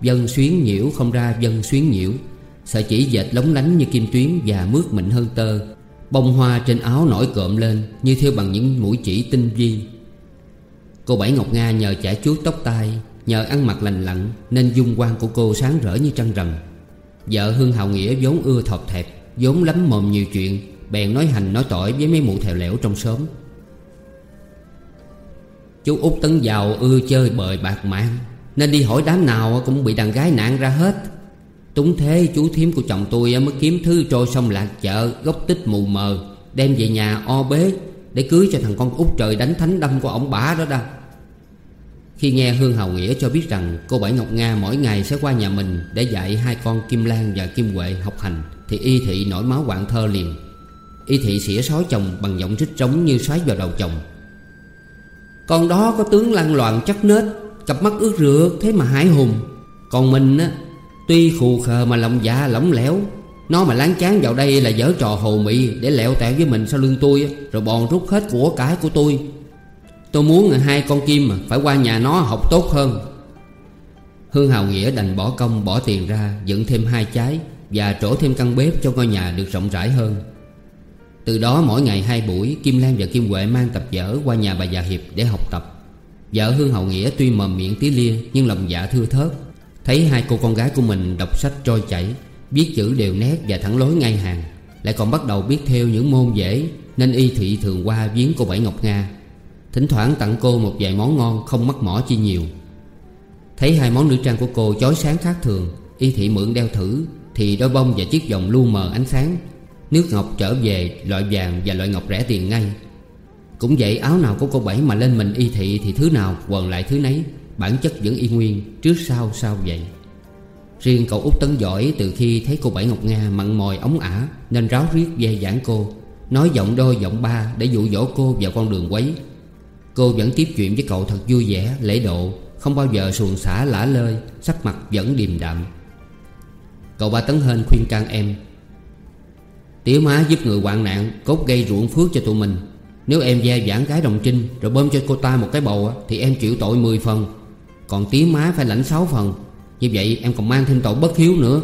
Dân xuyến nhiễu không ra dân xuyến nhiễu. Sợi chỉ dệt lóng lánh như kim tuyến Và mướt mịn hơn tơ. Bông hoa trên áo nổi cộm lên Như theo bằng những mũi chỉ tinh vi Cô Bảy Ngọc Nga nhờ chải chuốt tóc tai, Nhờ ăn mặc lành lặn Nên dung quan của cô sáng rỡ như trăng rằm. Vợ Hương Hào Nghĩa vốn ưa thọt thẹp vốn lắm mồm nhiều chuyện, Bèn nói hành nói tỏi với mấy mụ thèo lẻo trong xóm. Chú út Tấn Giàu ưa chơi bời bạc mạng, Nên đi hỏi đám nào cũng bị đàn gái nạn ra hết. Túng thế, chú thím của chồng tôi mới kiếm thư trôi sông lạc chợ, Gốc tích mù mờ, Đem về nhà o bế Để cưới cho thằng con út trời đánh thánh đâm của ổng bả đó đâu khi nghe Hương Hào Nghĩa cho biết rằng cô Bảy Ngọc Nga mỗi ngày sẽ qua nhà mình Để dạy hai con Kim Lan và Kim Huệ học hành, Thì Y Thị nổi máu quạng thơ liền. Y Thị xỉa sói chồng bằng giọng rít trống như xoáy vào đầu chồng. Con đó có tướng lăng loạn chắc nết, Cặp mắt ướt rượt thế mà hải hùng. Còn mình á, Tuy khù khờ mà lòng dạ lỏng lẻo, Nó mà láng chán vào đây là dở trò hồ mị Để lẹo tẹo với mình sau lưng tôi Rồi bòn rút hết của cải của tôi. Tôi muốn hai con kim mà Phải qua nhà nó học tốt hơn. Hương Hào Nghĩa đành bỏ công bỏ tiền ra, Dựng thêm hai trái Và trổ thêm căn bếp cho ngôi nhà được rộng rãi hơn. Từ đó mỗi ngày hai buổi, Kim Lan và Kim Huệ mang tập vở Qua nhà bà già Hiệp để học tập. Vợ Hương Hậu Nghĩa tuy mầm miệng tí lia, Nhưng lòng dạ thưa thớt. Thấy hai cô con gái của mình đọc sách trôi chảy, Viết chữ đều nét và thẳng lối ngay hàng, Lại còn bắt đầu biết theo những môn dễ, Nên y thị thường qua viếng cô Bảy Ngọc Nga. Thỉnh thoảng tặng cô một vài món ngon Không mắc mỏ chi nhiều. Thấy hai món nữ trang của cô chói sáng khác thường, Y thị mượn đeo thử, Thì đôi bông và chiếc vòng lu mờ ánh sáng Nước ngọc trở về loại vàng và loại ngọc rẻ tiền ngay. Cũng vậy áo nào của cô Bảy mà lên mình y thị Thì thứ nào quần lại thứ nấy. Bản chất vẫn y nguyên Trước sau sao vậy. Riêng cậu út tấn giỏi từ khi thấy cô Bảy Ngọc Nga mặn mòi ống ả Nên ráo riết ve giảng cô. Nói giọng đôi giọng ba để dụ dỗ cô vào con đường quấy. Cô vẫn tiếp chuyện với cậu thật vui vẻ, lễ độ Không bao giờ xuồng xả lả lơi Sắc mặt vẫn điềm đạm. Cậu ba tấn hên khuyên can em Tiểu má giúp người hoạn nạn Cốt gây ruộng phước cho tụi mình. Nếu em gia giảng cái đồng trinh Rồi bơm cho cô ta một cái bầu Thì em chịu tội 10 phần. Còn tía má phải lãnh 6 phần. Như vậy em còn mang thêm tội bất hiếu nữa.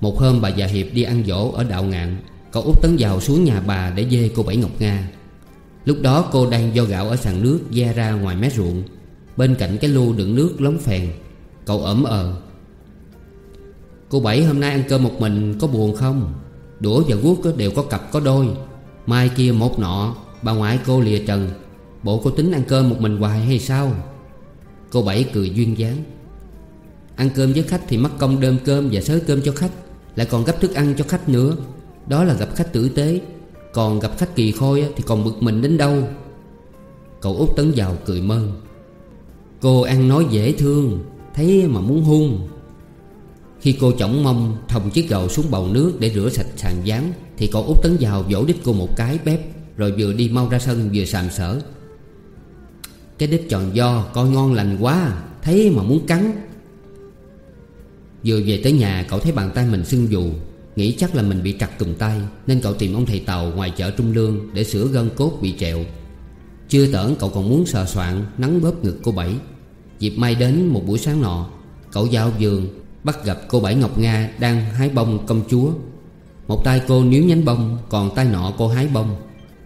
Một hôm bà già Hiệp đi ăn dỗ ở đạo ngạn, Cậu út tấn vào xuống nhà bà để dê cô Bảy Ngọc Nga. Lúc đó cô đang do gạo ở sàn nước da ra ngoài mé ruộng. Bên cạnh cái lu đựng nước lóng phèn, Cậu ẩm ờ. Cô Bảy, hôm nay ăn cơm một mình có buồn không? Đũa và guốc đều có cặp, có đôi. Mai kia một nọ, Bà ngoại cô lìa trần. Bộ cô tính ăn cơm một mình hoài hay sao? Cô Bảy cười duyên dáng. Ăn cơm với khách thì mất công đơm cơm và xới cơm cho khách, Lại còn gấp thức ăn cho khách nữa. Đó là gặp khách tử tế. Còn gặp khách kỳ khôi thì còn bực mình đến đâu? Cậu út tấn vào cười mơn. Cô ăn nói dễ thương, Thấy mà muốn hung. Khi cô chỏng mông Thòng chiếc gầu xuống bầu nước để rửa sạch sàn gián, Thì cậu út tấn vào vỗ đít cô một cái bếp Rồi vừa đi mau ra sân vừa sàm sỡ. Cái đít tròn do coi ngon lành quá Thấy mà muốn cắn. Vừa về tới nhà cậu thấy bàn tay mình sưng dù Nghĩ chắc là mình bị trặt cùm tay Nên cậu tìm ông thầy Tàu ngoài chợ Trung Lương Để sửa gân cốt bị trẹo Chưa tởn cậu còn muốn sờ soạn Nắng bóp ngực cô Bảy. Dịp may đến một buổi sáng nọ Cậu vào giường Bắt gặp cô Bảy Ngọc Nga Đang hái bông công chúa. Một tay cô níu nhánh bông, Còn tay nọ cô hái bông.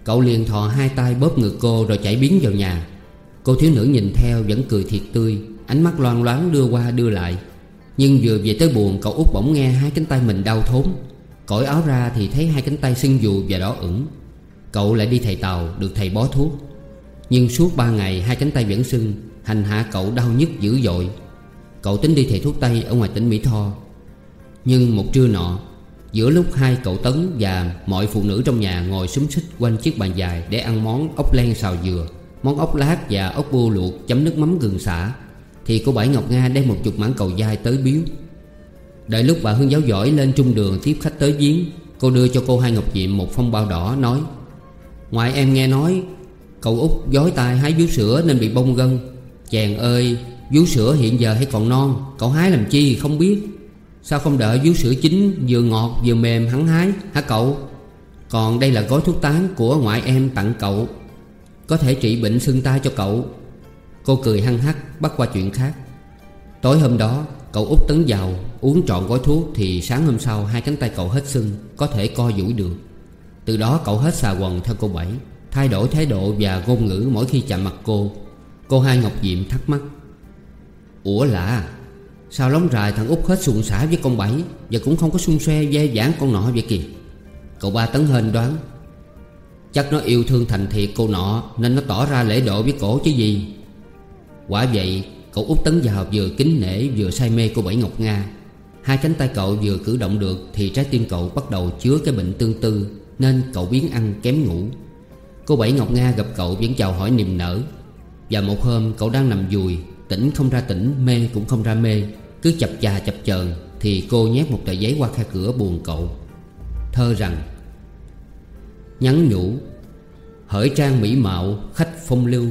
Cậu liền thò hai tay bóp ngực cô Rồi chạy biến vào nhà. Cô thiếu nữ nhìn theo vẫn cười thiệt tươi, Ánh mắt loan loáng đưa qua đưa lại. Nhưng vừa về tới buồn, cậu út bỗng nghe hai cánh tay mình đau thốn. Cởi áo ra thì thấy hai cánh tay sưng dù và đỏ ửng. Cậu lại đi thầy tàu, được thầy bó thuốc. Nhưng suốt ba ngày hai cánh tay vẫn sưng, Hành hạ cậu đau nhức dữ dội. Cậu tính đi thầy thuốc Tây ở ngoài tỉnh Mỹ Tho. Nhưng một trưa nọ, Giữa lúc hai cậu Tấn và mọi phụ nữ trong nhà ngồi súng xích quanh chiếc bàn dài Để ăn món ốc len xào dừa, Món ốc lát và ốc bô luộc chấm nước mắm gừng xả, Thì cô Bảy Ngọc Nga đem một chục mảng cầu dai tới biếu. Đợi lúc bà Hương giáo giỏi lên trung đường tiếp khách tới giếng Cô đưa cho cô Hai Ngọc Diệm một phong bao đỏ, nói, Ngoài em nghe nói, Cậu út giói tay hái vú sữa nên bị bông gân. Chàng ơi, vú sữa hiện giờ hay còn non? Cậu hái làm chi không biết. Sao không đợi vú sữa chín Vừa ngọt vừa mềm hắn hái? Hả cậu? Còn đây là gói thuốc tán của ngoại em tặng cậu. Có thể trị bệnh sưng tay cho cậu. Cô cười hăng hắc, bắt qua chuyện khác. Tối hôm đó, Cậu út tấn vào, Uống trọn gói thuốc Thì sáng hôm sau hai cánh tay cậu hết sưng, Có thể co duỗi được. Từ đó cậu hết xà quần theo cô Bảy, Thay đổi thái độ và ngôn ngữ mỗi khi chạm mặt cô. Cô hai Ngọc Diệm thắc mắc. Ủa lạ, Sao lóng rài thằng út hết xuồng xả với con Bảy Và cũng không có xung xoe, dê dãn con nọ vậy kìa? Cậu ba tấn hên đoán. Chắc nó yêu thương thành thiệt cô nọ, Nên nó tỏ ra lễ độ với cổ chứ gì. Quả vậy, Cậu út tấn vào vừa kính nể vừa say mê cô Bảy Ngọc Nga. Hai cánh tay cậu vừa cử động được Thì trái tim cậu bắt đầu chứa cái bệnh tương tư, Nên cậu biến ăn kém ngủ. Cô Bảy Ngọc Nga gặp cậu vẫn chào hỏi niềm nở. Và một hôm cậu đang nằm dùi Tỉnh không ra tỉnh, mê cũng không ra mê. Cứ chập chà chập chờn Thì cô nhét một tờ giấy qua khe cửa buồn cậu. Thơ rằng Nhắn nhủ Hỡi trang mỹ mạo, khách phong lưu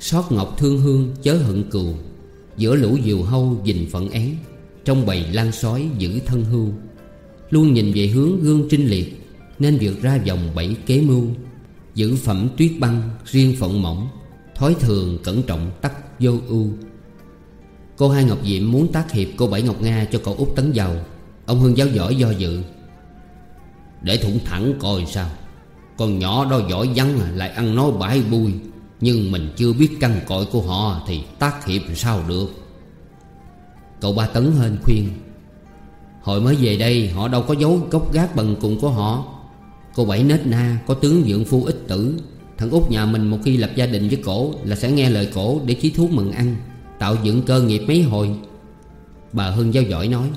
Xót ngọc thương hương chớ hận cừu. Giữa lũ diều hâu dình phận én Trong bầy lan sói giữ thân hưu. Luôn nhìn về hướng gương trinh liệt Nên việc ra vòng bảy kế mưu. Giữ phẩm tuyết băng riêng phận mỏng Thói thường cẩn trọng tắc vô ưu. Cô Hai Ngọc Diệm muốn tác hiệp cô Bảy Ngọc Nga cho cậu út tấn giàu. Ông Hương giáo giỏi do dự. Để thủng thẳng coi sao. Con nhỏ đó giỏi vắng à, lại ăn nói bãi bui Nhưng mình chưa biết căn cội của họ Thì tác hiệp sao được? Cậu ba tấn hên khuyên. Hồi mới về đây, họ đâu có giấu gốc gác bằng cùng của họ. Cô Bảy nết na có tướng dưỡng phu ích tử. Thằng út nhà mình một khi lập gia đình với cổ Là sẽ nghe lời cổ để chí thú mừng ăn, Tạo dựng cơ nghiệp mấy hồi. Bà Hưng giáo giỏi nói,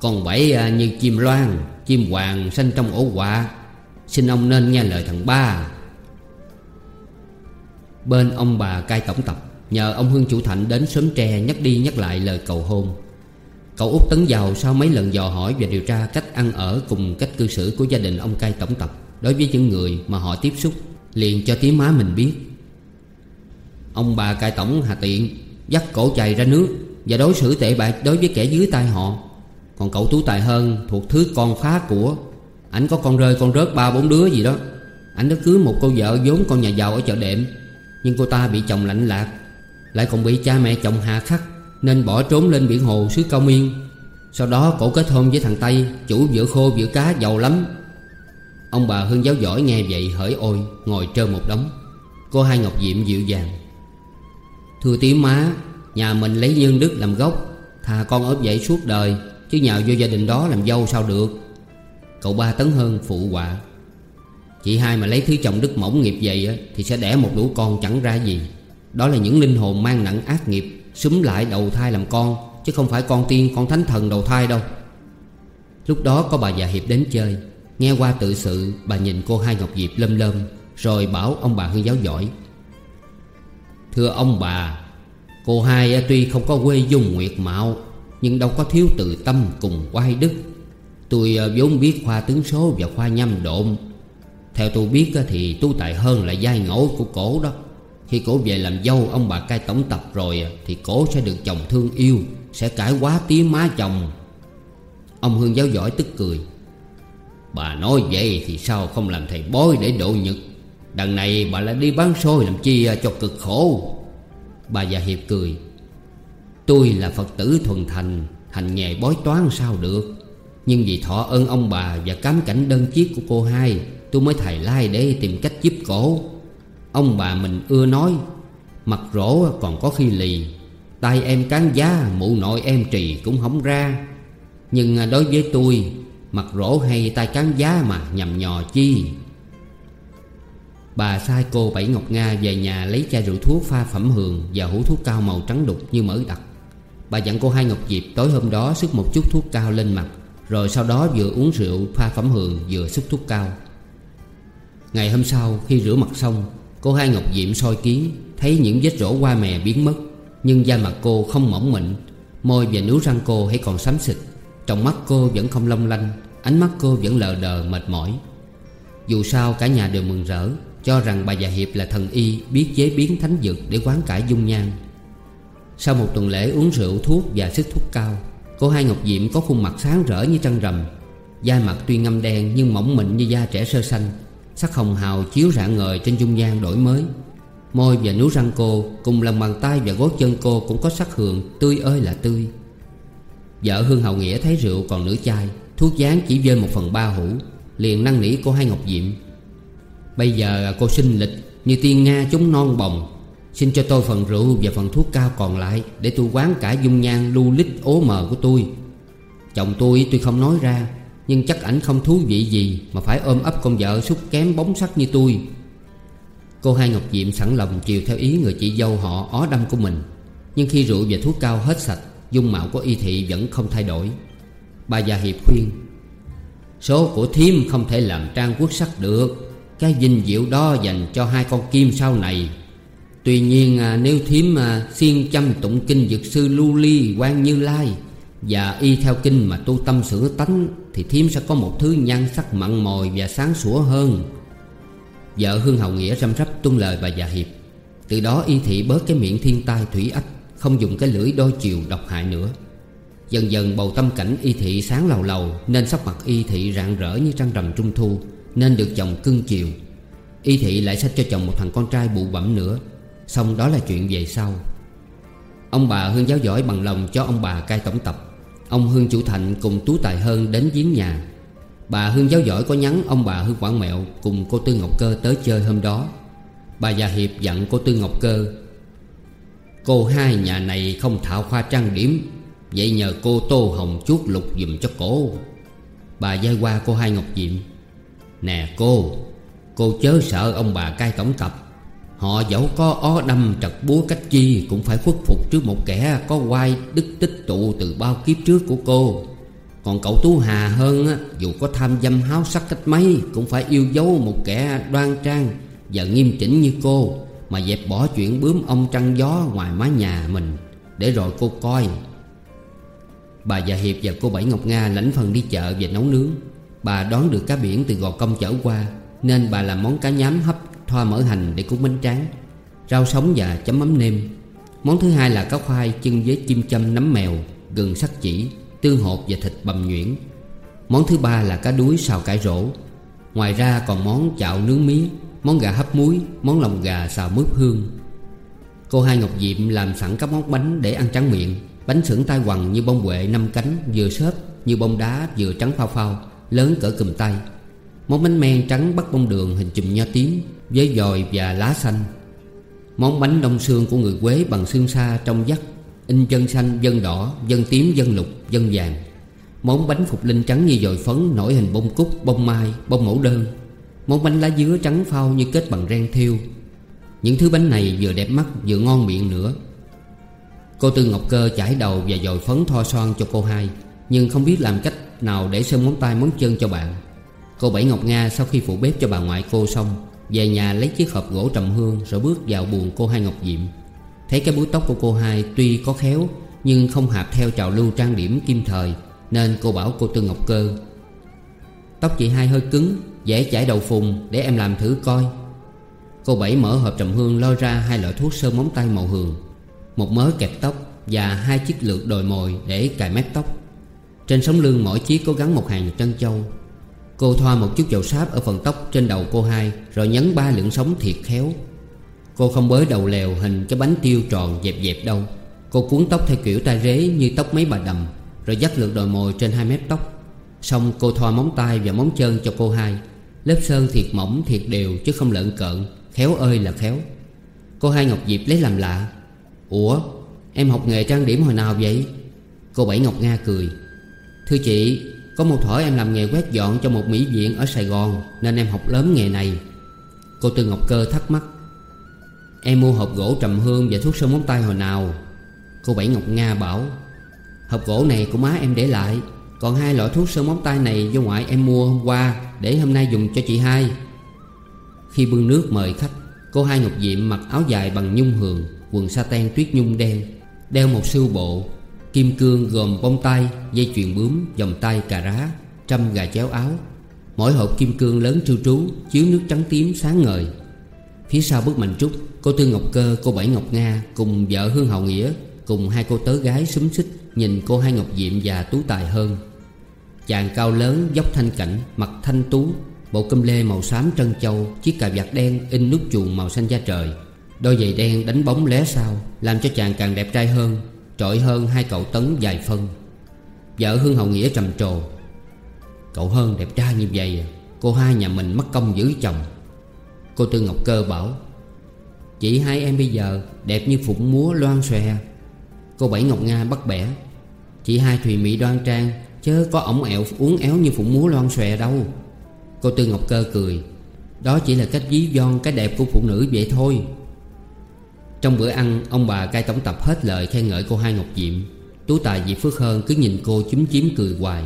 Còn Bảy à, như chim loan, Chim hoàng sanh trong ổ quạ, Xin ông nên nghe lời thằng ba. Bên ông bà cai tổng tập, Nhờ ông Hương chủ thạnh đến sớm tre Nhắc đi nhắc lại lời cầu hôn. Cậu út tấn giàu sau mấy lần dò hỏi Và điều tra cách ăn ở cùng cách cư xử Của gia đình ông cai tổng tập Đối với những người mà họ tiếp xúc. Liền cho tí má mình biết. Ông bà cai tổng hà tiện Dắt cổ chày ra nước Và đối xử tệ bạc đối với kẻ dưới tay họ. Còn cậu tú tài hơn Thuộc thứ con phá của, Ảnh có con rơi con rớt ba bốn đứa gì đó. Ảnh đã cưới một cô vợ vốn con nhà giàu ở chợ đệm, Nhưng cô ta bị chồng lạnh lạc, Lại còn bị cha mẹ chồng hà khắc Nên bỏ trốn lên biển hồ xứ Cao Miên. Sau đó cổ kết hôn với thằng Tây, Chủ vựa khô vựa cá giàu lắm. Ông bà Hương giáo giỏi nghe vậy hỡi ôi, Ngồi trơ một đống. Cô hai Ngọc Diệm dịu dàng. Thưa tím má, Nhà mình lấy nhân đức làm gốc, Thà con ốp dậy suốt đời, Chứ nhờ vô gia đình đó làm dâu sao được. Cậu ba tấn hơn phụ họa. Chị hai mà lấy thứ chồng đức mỏng nghiệp vậy Thì sẽ đẻ một lũ con chẳng ra gì. Đó là những linh hồn mang nặng ác nghiệp, Xúm lại đầu thai làm con, Chứ không phải con tiên, con thánh thần đầu thai đâu. Lúc đó có bà già Hiệp đến chơi. Nghe qua tự sự, Bà nhìn cô hai Ngọc Diệp lâm lâm Rồi bảo ông bà hương giáo giỏi. Thưa ông bà, Cô hai tuy không có quê dung nguyệt mạo, Nhưng đâu có thiếu từ tâm cùng quai đức. Tôi ờ, vốn biết khoa tướng số và khoa nhâm độn. Theo tôi biết thì tu tài hơn là giai ngẫu của cổ đó. Khi cổ về làm dâu, ông bà cai tổng tập rồi Thì cổ sẽ được chồng thương yêu, Sẽ cải quá tía má chồng. Ông Hương giáo giỏi tức cười. Bà nói vậy thì sao không làm thầy bói để độ nhật? Đằng này bà lại đi bán xôi làm chi à, cho cực khổ? Bà già hiệp cười. Tôi là Phật tử thuần thành, Hành nghề bói toán sao được? Nhưng vì thọ ơn ông bà Và cám cảnh đơn chiếc của cô hai, Tôi mới thầy lai để tìm cách giúp cổ. Ông bà mình ưa nói, Mặt rỗ còn có khi lì, tay em cán giá, Mụ nội em trì cũng không ra. Nhưng à, đối với tôi Mặt rỗ hay tay cán giá mà nhầm nhò chi. Bà sai cô Bảy Ngọc Nga về nhà lấy chai rượu thuốc pha phẩm hường Và hũ thuốc cao màu trắng đục như mỡ đặc. Bà dặn cô hai Ngọc Diệp tối hôm đó sức một chút thuốc cao lên mặt, Rồi sau đó vừa uống rượu pha phẩm hường vừa xúc thuốc cao. Ngày hôm sau, khi rửa mặt xong, Cô hai Ngọc Diệm soi ký, Thấy những vết rỗ qua mè biến mất, Nhưng da mặt cô không mỏng mịn, Môi và nướu răng cô hãy còn xám xịt. Trong mắt cô vẫn không long lanh, Ánh mắt cô vẫn lờ đờ, mệt mỏi. Dù sao cả nhà đều mừng rỡ, Cho rằng bà già Hiệp là thần y Biết chế biến thánh dược để quán cải dung nhan. Sau một tuần lễ uống rượu, thuốc và sức thuốc cao, Cô hai Ngọc Diệm có khuôn mặt sáng rỡ như trăng rằm. Da mặt tuy ngâm đen nhưng mỏng mịn như da trẻ sơ sanh, Sắc hồng hào chiếu rạng ngời trên dung nhan đổi mới. Môi và nú răng cô Cùng lòng bàn tay và gót chân cô Cũng có sắc hường, tươi ơi là tươi. Vợ Hương Hậu Nghĩa thấy rượu còn nửa chai, Thuốc dán chỉ vơi một phần ba hũ, Liền năn nỉ cô hai Ngọc Diệm. Bây giờ cô sinh lịch, Như tiên Nga chúng non bồng. Xin cho tôi phần rượu và phần thuốc cao còn lại Để tôi quán cả dung nhan lưu lít ố mờ của tôi. Chồng tôi tôi không nói ra, Nhưng chắc ảnh không thú vị gì Mà phải ôm ấp con vợ xúc kém bóng sắc như tôi. Cô hai Ngọc Diệm sẵn lòng chiều theo ý người chị dâu họ ó đâm của mình, Nhưng khi rượu và thuốc cao hết sạch Dung mạo của y thị vẫn không thay đổi. Bà già hiệp khuyên, Số của thiêm không thể làm trang quốc sắc được. Cái dinh diệu đó dành cho hai con kim sau này. Tuy nhiên à, nếu thiếm siêng à, chăm tụng kinh dược sư lưu ly quan như lai Và y theo kinh mà tu tâm sửa tánh, Thì thiếm sẽ có một thứ nhan sắc mặn mòi và sáng sủa hơn. Vợ Hương Hậu Nghĩa răm rắp tuân lời bà già hiệp. Từ đó y thị bớt cái miệng thiên tai thủy ách. Không dùng cái lưỡi đôi chiều độc hại nữa. Dần dần bầu tâm cảnh y thị sáng lầu lầu, Nên sắc mặt y thị rạng rỡ như trăng rằm trung thu, Nên được chồng cưng chiều. Y thị lại sách cho chồng một thằng con trai bụ bẩm nữa, Xong đó là chuyện về sau. Ông bà Hương giáo giỏi bằng lòng cho ông bà cai tổng tập. Ông Hương chủ thành cùng Tú Tài Hơn đến giếng nhà. Bà Hương giáo giỏi có nhắn ông bà Hương Quảng Mẹo Cùng cô Tư Ngọc Cơ tới chơi hôm đó. Bà già Hiệp dặn cô Tư Ngọc Cơ Cô hai nhà này không thạo khoa trang điểm. Vậy nhờ cô Tô Hồng chuốt lục dùm cho cổ. Bà giai qua cô hai Ngọc Diệm. Nè cô Cô chớ sợ ông bà cai tổng tập Họ dẫu có ó đâm trật búa cách chi Cũng phải khuất phục trước một kẻ có quai đức tích tụ từ bao kiếp trước của cô. Còn cậu Tú Hà hơn á, Dù có tham dâm háo sắc cách mấy Cũng phải yêu dấu một kẻ đoan trang Và nghiêm chỉnh như cô. Mà dẹp bỏ chuyện bướm ông trăng gió ngoài mái nhà mình Để rồi cô coi. Bà già Hiệp và cô Bảy Ngọc Nga lãnh phần đi chợ về nấu nướng. Bà đón được cá biển từ Gò Công chở qua Nên bà làm món cá nhám hấp thoa mỡ hành để cuốn bánh tráng Rau sống và chấm mắm nêm. Món thứ hai là cá khoai chân với chim châm nấm mèo Gừng sắc chỉ, tương hột và thịt bằm nhuyễn. Món thứ ba là cá đuối xào cải rổ. Ngoài ra còn món chạo nướng mía Món gà hấp muối Món lòng gà xào mướp hương. Cô hai Ngọc Diệm làm sẵn các món bánh để ăn trắng miệng. Bánh sưởng tai quằn như bông quệ năm cánh Vừa xốp như bông đá vừa trắng phao phao Lớn cỡ cùm tay. Món bánh men trắng bắt bông đường hình chùm nho tím Với dòi và lá xanh. Món bánh đông xương của người Quế bằng xương sa trong vắt In chân xanh, dân đỏ, dân tím, dân lục, dân vàng. Món bánh phục linh trắng như dồi phấn Nổi hình bông cúc, bông mai, bông mẫu đơn một bánh lá dứa trắng phao như kết bằng ren thiêu Những thứ bánh này vừa đẹp mắt vừa ngon miệng nữa. Cô Tư Ngọc Cơ chải đầu và dồi phấn thoa son cho cô hai, Nhưng không biết làm cách nào để sơn móng tay móng chân cho bạn. Cô Bảy Ngọc Nga sau khi phụ bếp cho bà ngoại cô xong, Về nhà lấy chiếc hộp gỗ trầm hương Rồi bước vào buồng cô hai Ngọc Diệm. Thấy cái búi tóc của cô hai tuy có khéo, Nhưng không hạp theo trào lưu trang điểm kim thời, Nên cô bảo cô Tư Ngọc Cơ, Tóc chị hai hơi cứng Dễ chải đầu phùng để em làm thử coi. Cô Bảy mở hộp trầm hương lôi ra hai loại thuốc sơn móng tay màu hường. Một mớ kẹp tóc Và hai chiếc lược đồi mồi để cài mép tóc. Trên sống lưng mỗi chiếc có gắn một hàng chân châu. Cô thoa một chút dầu sáp ở phần tóc trên đầu cô hai, Rồi nhấn ba lượng sóng thiệt khéo. Cô không bới đầu lèo hình cái bánh tiêu tròn dẹp dẹp đâu. Cô cuốn tóc theo kiểu tai rế như tóc mấy bà đầm, Rồi dắt lượt đồi mồi trên hai mép tóc. Xong cô thoa móng tay và móng chân cho cô hai. Lớp sơn thiệt mỏng thiệt đều chứ không lợn cợn. Khéo ơi là khéo. Cô hai Ngọc Diệp lấy làm lạ. Ủa, em học nghề trang điểm hồi nào vậy? Cô Bảy Ngọc Nga cười. Thưa chị, Có một thỏi em làm nghề quét dọn cho một mỹ viện ở Sài Gòn, Nên em học lớn nghề này. Cô Tư Ngọc Cơ thắc mắc. Em mua hộp gỗ trầm hương và thuốc sơn móng tay hồi nào? Cô Bảy Ngọc Nga bảo. Hộp gỗ này của má em để lại. Còn hai loại thuốc sơn móng tay này do ngoại em mua hôm qua Để hôm nay dùng cho chị hai. Khi bưng nước mời khách Cô hai Ngọc Diệm mặc áo dài bằng nhung hường Quần sa ten tuyết nhung đen Đeo một siêu bộ Kim cương gồm bông tay, dây chuyền bướm, vòng tay cà rá Trăm gà chéo áo. Mỗi hộp kim cương lớn trưu trú Chiếu nước trắng tím sáng ngời. Phía sau bức mạnh trúc Cô Tư Ngọc Cơ, cô Bảy Ngọc Nga Cùng vợ Hương Hậu Nghĩa Cùng hai cô tớ gái súng xích Nhìn cô hai Ngọc Diệm và Tú Tài hơn. Chàng cao lớn, dốc thanh cảnh Mặt thanh tú Bộ cơm lê màu xám trân châu Chiếc cà vạt đen in nút chuồng màu xanh da trời. Đôi giày đen đánh bóng lé sau Làm cho chàng càng đẹp trai hơn Trội hơn hai cậu tấn dài phân. Vợ Hương Hậu Nghĩa trầm trồ Cậu hơn đẹp trai như vậy à? Cô hai nhà mình mất công giữ chồng. Cô Tư Ngọc Cơ bảo Chị hai em bây giờ đẹp như phụng múa loan xòe. Cô Bảy Ngọc Nga bắt bẻ Chị hai thùy mỹ đoan trang Chớ có ổng ẹo, uống éo như phụng múa loan xòe đâu. Cô Tư Ngọc Cơ cười. Đó chỉ là cách ví von cái đẹp của phụ nữ vậy thôi. Trong bữa ăn, Ông bà cai tổng tập hết lời khen ngợi cô hai Ngọc Diệm. Tú Tài Diệp Phước Hơn cứ nhìn cô chúm chím cười hoài,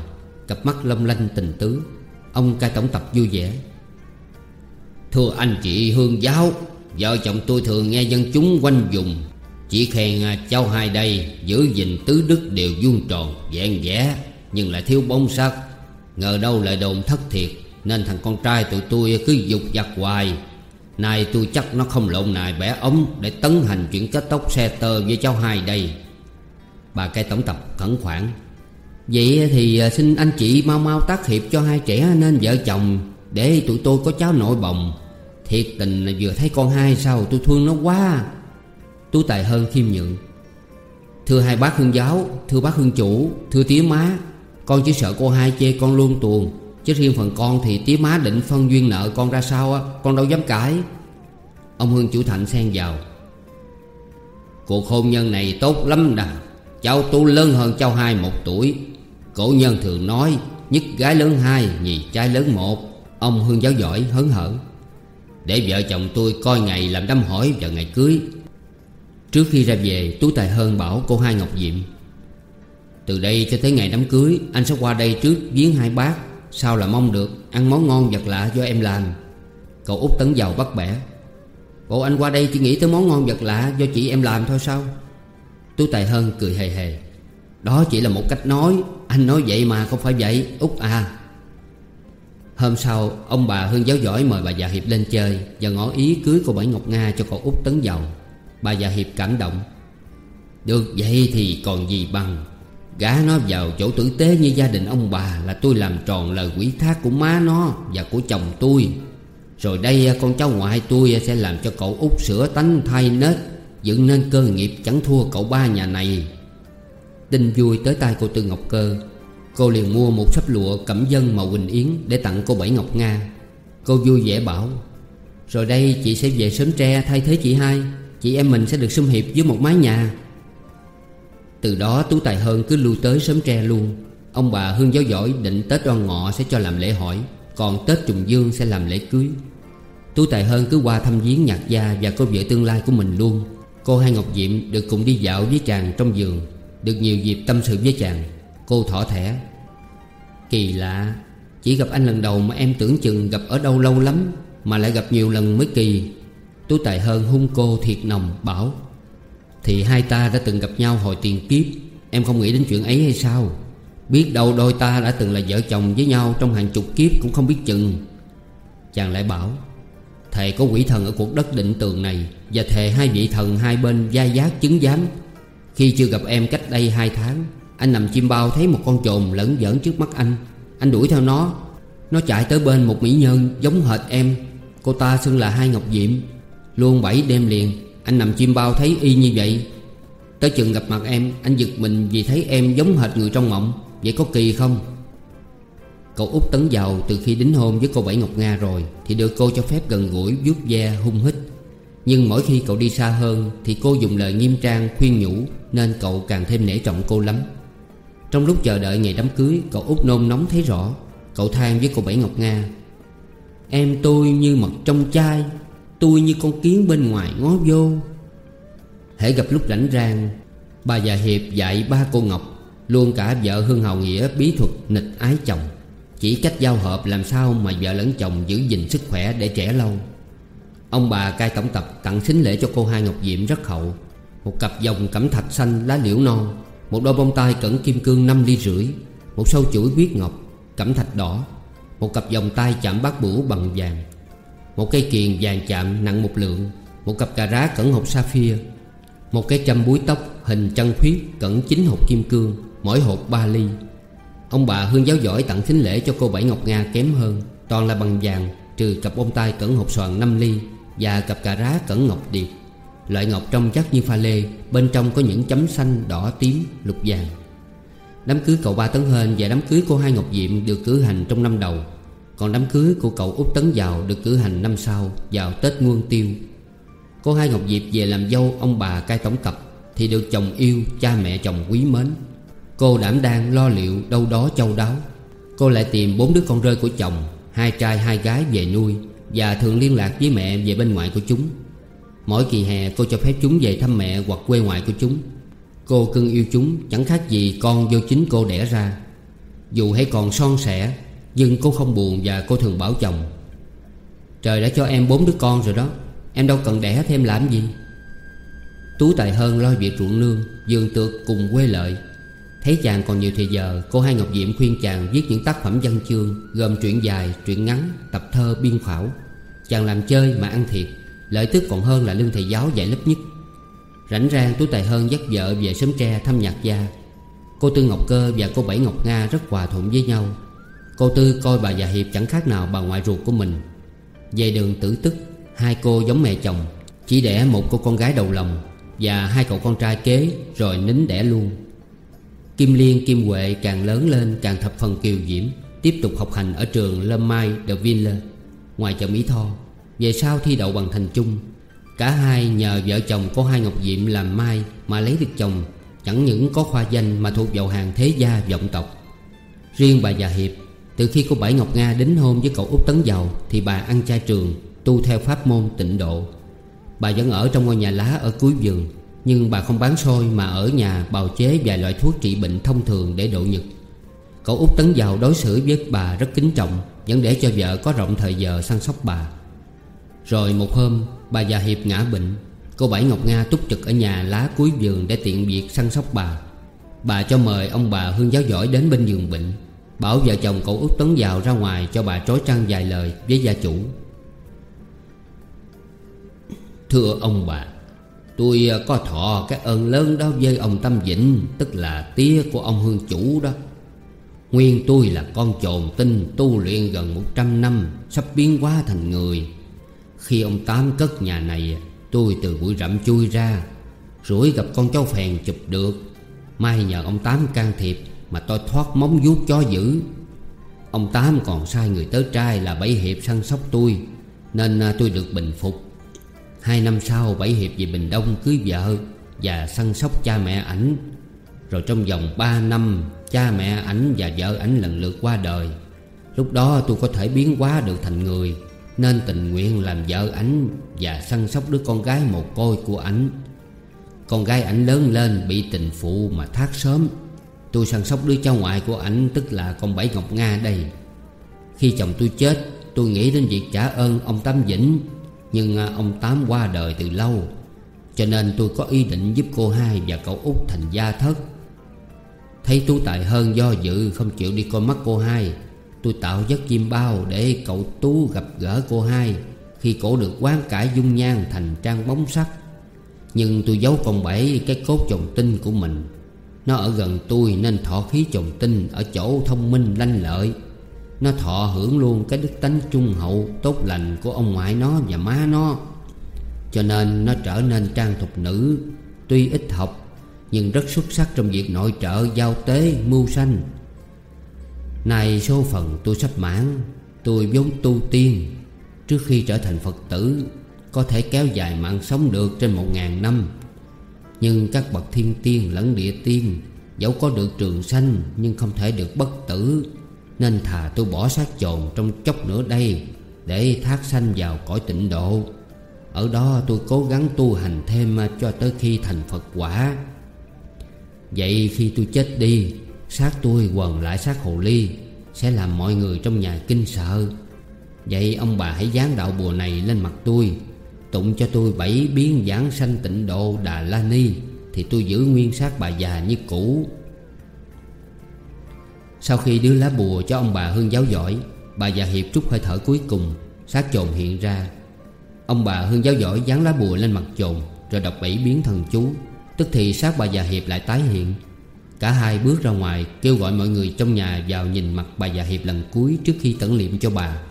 Cặp mắt long lanh tình tứ. Ông cai tổng tập vui vẻ. Thưa anh chị Hương Giáo, Vợ chồng tôi thường nghe dân chúng quanh dùng Chỉ khen à, cháu hai đây Giữ gìn tứ đức đều vuông tròn, Vẹn vẽ. Nhưng lại thiếu bóng sắc. Ngờ đâu lại đồn thất thiệt, Nên thằng con trai tụi tôi cứ dục giặt hoài. Nay tôi chắc nó không lộn nài bẻ ống Để tấn hành chuyện kết tóc xe tơ với cháu hai đây. Bà cây tổng tập khẩn khoản. Vậy thì à, xin anh chị mau mau tác hiệp cho hai trẻ nên vợ chồng, Để tụi tôi có cháu nội bồng. Thiệt tình là vừa thấy con hai sao tôi thương nó quá. Tú Tài hơn khiêm nhượng. Thưa hai bác hương giáo, Thưa bác hương chủ, Thưa tía má con chỉ sợ cô hai chê con luôn tuồng. Chứ riêng phần con thì tía má định phân duyên nợ con ra sao á, Con đâu dám cãi. Ông hương chủ thạnh xen vào. Cuộc hôn nhân này tốt lắm đà. Cháu tu lớn hơn cháu hai một tuổi. Cổ nhân thường nói, Nhất gái lớn hai, Nhì trai lớn một. Ông hương giáo giỏi, hớn hở. Để vợ chồng tôi coi ngày làm đám hỏi và ngày cưới. Trước khi ra về, Tú Tài Hơn bảo cô hai Ngọc Diệm từ đây cho tới ngày đám cưới, Anh sẽ qua đây trước viếng hai bác Sao là mong được Ăn món ngon vật lạ do em làm. Cậu út tấn giàu bắt bẻ. Bộ anh qua đây chỉ nghĩ tới món ngon vật lạ Do chị em làm thôi sao? Tú Tài Hơn cười hề hề. Đó chỉ là một cách nói, Anh nói vậy mà không phải vậy, Út à. Hôm sau, ông bà Hương giáo giỏi mời bà già Hiệp lên chơi Và ngỏ ý cưới cô Bảy Ngọc Nga cho cậu út Tấn giàu. Bà già Hiệp cảm động. Được vậy thì còn gì bằng. Gã nó vào chỗ tử tế như gia đình ông bà Là tôi làm tròn lời quỷ thác của má nó Và của chồng tôi. Rồi đây à, con cháu ngoại tôi à, sẽ làm cho cậu út sửa tánh thay nết, Dựng nên cơ nghiệp chẳng thua cậu ba nhà này. Tin vui tới tay cô Tư Ngọc Cơ, Cô liền mua một sắp lụa cẩm dân màu quỳnh yến Để tặng cô Bảy Ngọc Nga. Cô vui vẻ bảo, Rồi đây, chị sẽ về sớm tre thay thế chị hai. Chị em mình sẽ được xung hiệp dưới một mái nhà. Từ đó Tú Tài Hơn cứ lưu tới sớm tre luôn. Ông bà Hương giáo giỏi định Tết đoan ngọ sẽ cho làm lễ hỏi, Còn Tết trùng dương sẽ làm lễ cưới. Tú Tài Hơn cứ qua thăm viếng nhạc gia và cô vợ tương lai của mình luôn. Cô Hai Ngọc Diệm được cùng đi dạo với chàng trong giường, Được nhiều dịp tâm sự với chàng. Cô thỏ thẻ, Kỳ lạ, Chỉ gặp anh lần đầu mà em tưởng chừng gặp ở đâu lâu lắm, Mà lại gặp nhiều lần mới kỳ. Tú Tài Hơn hung cô thiệt nồng, bảo thì hai ta đã từng gặp nhau hồi tiền kiếp. Em không nghĩ đến chuyện ấy hay sao? Biết đâu đôi ta đã từng là vợ chồng với nhau Trong hàng chục kiếp cũng không biết chừng. Chàng lại bảo, thầy có quỷ thần ở cuộc đất định tường này Và thề hai vị thần hai bên gia giác chứng giám. Khi chưa gặp em cách đây hai tháng, anh nằm chim bao thấy một con trồn lẫn giỡn trước mắt anh. Anh đuổi theo nó. Nó chạy tới bên một mỹ nhân giống hệt em. Cô ta xưng là Hai Ngọc Diệm. Luôn bảy đêm liền. Anh nằm chim bao thấy y như vậy. Tới chừng gặp mặt em, Anh giật mình vì thấy em giống hệt người trong mộng. Vậy có kỳ không? Cậu út tấn giàu từ khi đính hôn với cô Bảy Ngọc Nga rồi, Thì được cô cho phép gần gũi, vuốt ve, hung hít. Nhưng mỗi khi cậu đi xa hơn, Thì cô dùng lời nghiêm trang, khuyên nhủ, Nên cậu càng thêm nể trọng cô lắm. Trong lúc chờ đợi ngày đám cưới, Cậu út nôn nóng thấy rõ, Cậu than với cô Bảy Ngọc Nga, Em tôi như mật trong chai. Tôi như con kiến bên ngoài ngó vô. Hễ gặp lúc rảnh rang, Bà già Hiệp dạy ba cô Ngọc Luôn cả vợ Hương Hào Nghĩa bí thuật nịch ái chồng. Chỉ cách giao hợp làm sao mà vợ lẫn chồng giữ gìn sức khỏe để trẻ lâu. Ông bà cai tổng tập tặng xính lễ cho cô hai Ngọc Diệm rất hậu. Một cặp vòng cẩm thạch xanh lá liễu non Một đôi bông tai cẩn kim cương 5 ly rưỡi, Một sâu chuỗi huyết ngọc Cẩm thạch đỏ, Một cặp vòng tay chạm bát bửu bằng vàng. Một cây kiền vàng chạm nặng một lượng Một cặp cà rá cẩn hộp sapphire Một cái châm búi tóc hình chân khuyết cẩn chín hộp kim cương Mỗi hộp ba ly. Ông bà Hương giáo giỏi tặng thính lễ cho cô Bảy Ngọc Nga kém hơn Toàn là bằng vàng Trừ cặp bông tai cẩn hộp xoàn 5 ly Và cặp cà rá cẩn ngọc điệp. Loại ngọc trong chắc như pha lê Bên trong có những chấm xanh, đỏ, tím, lục vàng. Đám cưới cậu ba Tấn Hên và đám cưới cô hai Ngọc Diệm được cử hành trong năm đầu. Còn đám cưới của cậu Út Tấn Giàu được cử hành năm sau Vào Tết Nguyên Tiêu. Cô hai Ngọc Diệp về làm dâu ông bà cai tổng tập Thì được chồng yêu, cha mẹ chồng quý mến. Cô đảm đang lo liệu đâu đó châu đáo. Cô lại tìm bốn đứa con rơi của chồng Hai trai hai gái về nuôi Và thường liên lạc với mẹ về bên ngoại của chúng. Mỗi kỳ hè cô cho phép chúng về thăm mẹ hoặc quê ngoại của chúng. Cô cưng yêu chúng chẳng khác gì con do chính cô đẻ ra. Dù hay còn son sẻ nhưng cô không buồn và cô thường bảo chồng Trời đã cho em bốn đứa con rồi đó Em đâu cần đẻ thêm làm gì? Tú Tài Hơn lo việc ruộng nương dường tược cùng quê lợi. Thấy chàng còn nhiều thời giờ Cô Hai Ngọc Diệm khuyên chàng viết những tác phẩm văn chương Gồm truyện dài, truyện ngắn, tập thơ, biên khảo. Chàng làm chơi mà ăn thiệt Lợi tức còn hơn là lương thầy giáo dạy lớp nhất. Rảnh rang Tú Tài Hơn dắt vợ về sớm tre thăm nhạc gia. Cô Tư Ngọc Cơ và cô Bảy Ngọc Nga rất hòa thuận với nhau. Cô Tư coi bà già Hiệp chẳng khác nào bà ngoại ruột của mình. Về đường tử tức, Hai cô giống mẹ chồng, Chỉ đẻ một cô con gái đầu lòng Và hai cậu con trai kế Rồi nín đẻ luôn. Kim Liên, Kim Huệ càng lớn lên càng thập phần kiều diễm, Tiếp tục học hành ở trường Lâm Mai de Ville Ngoài chợ Mỹ Tho. Về sau thi đậu bằng thành chung, Cả hai nhờ vợ chồng có hai Ngọc Diệm làm mai Mà lấy được chồng, Chẳng những có khoa danh mà thuộc vào hàng thế gia vọng tộc. Riêng bà già Hiệp từ khi cô Bảy Ngọc Nga đính hôn với cậu Út Tấn Giàu Thì bà ăn chay trường, Tu theo pháp môn tịnh độ. Bà vẫn ở trong ngôi nhà lá ở cuối vườn, Nhưng bà không bán xôi mà ở nhà bào chế vài loại thuốc trị bệnh thông thường để độ nhật Cậu út Tấn Giàu đối xử với bà rất kính trọng, Vẫn để cho vợ có rộng thời giờ săn sóc bà. Rồi một hôm, bà già Hiệp ngã bệnh. Cô Bảy Ngọc Nga túc trực ở nhà lá cuối vườn để tiện việc săn sóc bà. Bà cho mời ông bà Hương giáo giỏi đến bên giường bệnh. Bảo vợ chồng cậu út Tấn vào ra ngoài cho bà trói trăng vài lời với gia chủ. Thưa ông bà, Tôi à, có thọ cái ơn lớn đó với ông Tâm Vĩnh, Tức là tía của ông Hương Chủ đó. Nguyên tôi là con trồn tinh tu luyện gần 100 năm, Sắp biến hóa thành người. Khi ông Tám cất nhà này, Tôi từ bụi rậm chui ra, Rủi gặp con cháu phèn chụp được. May nhờ ông Tám can thiệp mà tôi thoát móng vuốt cho dữ. Ông Tám còn sai người tớ trai là Bảy Hiệp săn sóc tôi, Nên à, tôi được bình phục. Hai năm sau, Bảy Hiệp về Bình Đông cưới vợ Và săn sóc cha mẹ ảnh. Rồi trong vòng ba năm, Cha mẹ ảnh và vợ ảnh lần lượt qua đời. Lúc đó tôi có thể biến hóa được thành người, Nên tình nguyện làm vợ ảnh Và săn sóc đứa con gái mồ côi của ảnh. Con gái ảnh lớn lên bị tình phụ mà thác sớm. Tôi săn sóc đứa cháu ngoại của ảnh, Tức là con Bảy Ngọc Nga đây. Khi chồng tôi chết, Tôi nghĩ đến việc trả ơn ông Tám Vĩnh, nhưng à, ông Tám qua đời từ lâu, Cho nên tôi có ý định giúp cô hai và cậu út thành gia thất. Thấy Tú Tài hơn do dự, không chịu đi coi mắt cô hai, Tôi tạo giấc chim bao để cậu Tú gặp gỡ cô hai, Khi cổ được quán cải dung nhan thành trang bóng sắc Nhưng tôi giấu con bảy, cái cốt chồng tinh của mình. Nó ở gần tôi nên thọ khí chồng tinh Ở chỗ thông minh lanh lợi. Nó thọ hưởng luôn cái đức tánh trung hậu, Tốt lành của ông ngoại nó và má nó. Cho nên nó trở nên trang thục nữ, Tuy ít học, Nhưng rất xuất sắc trong việc nội trợ, giao tế, mưu sanh. Này số phận tôi sắp mãn, Tôi vốn tu tiên. Trước khi trở thành Phật tử, Có thể kéo dài mạng sống được trên một ngàn năm. Nhưng các bậc thiên tiên lẫn địa tiên, Dẫu có được trường sanh Nhưng không thể được bất tử, Nên thà tôi bỏ xác chồn trong chốc nữa đây Để thác sanh vào cõi tịnh độ. Ở đó tôi cố gắng tu hành thêm Cho tới khi thành Phật quả. Vậy khi tôi chết đi, xác tôi quần lại xác hồ ly, Sẽ làm mọi người trong nhà kinh sợ. Vậy ông bà hãy dán đạo bùa này lên mặt tôi. Tụng cho tôi bảy biến giảng sanh tịnh độ Đà La Ni, Thì tôi giữ nguyên xác bà già như cũ. Sau khi đưa lá bùa cho ông bà Hương giáo giỏi, Bà già Hiệp trút hơi thở cuối cùng xác trồn hiện ra. Ông bà Hương giáo giỏi dán lá bùa lên mặt trồn Rồi đọc bảy biến thần chú. Tức thì xác bà già Hiệp lại tái hiện. Cả hai bước ra ngoài, Kêu gọi mọi người trong nhà vào nhìn mặt bà già Hiệp lần cuối Trước khi tẩn liệm cho bà.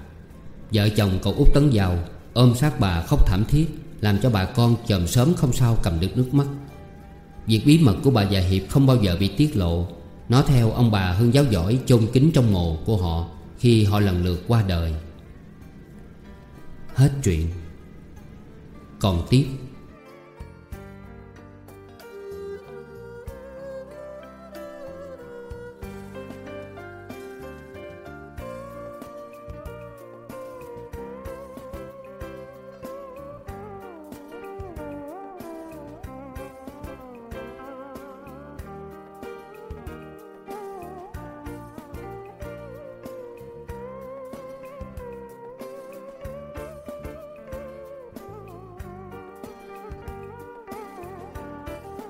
Vợ chồng cậu út tấn vào Ôm sát bà khóc thảm thiết, Làm cho bà con chòm sớm không sao cầm được nước mắt. Việc bí mật của bà già Hiệp không bao giờ bị tiết lộ. Nó theo ông bà hương giáo giỏi chôn kính trong mồ của họ Khi họ lần lượt qua đời. Hết chuyện. Còn tiếp.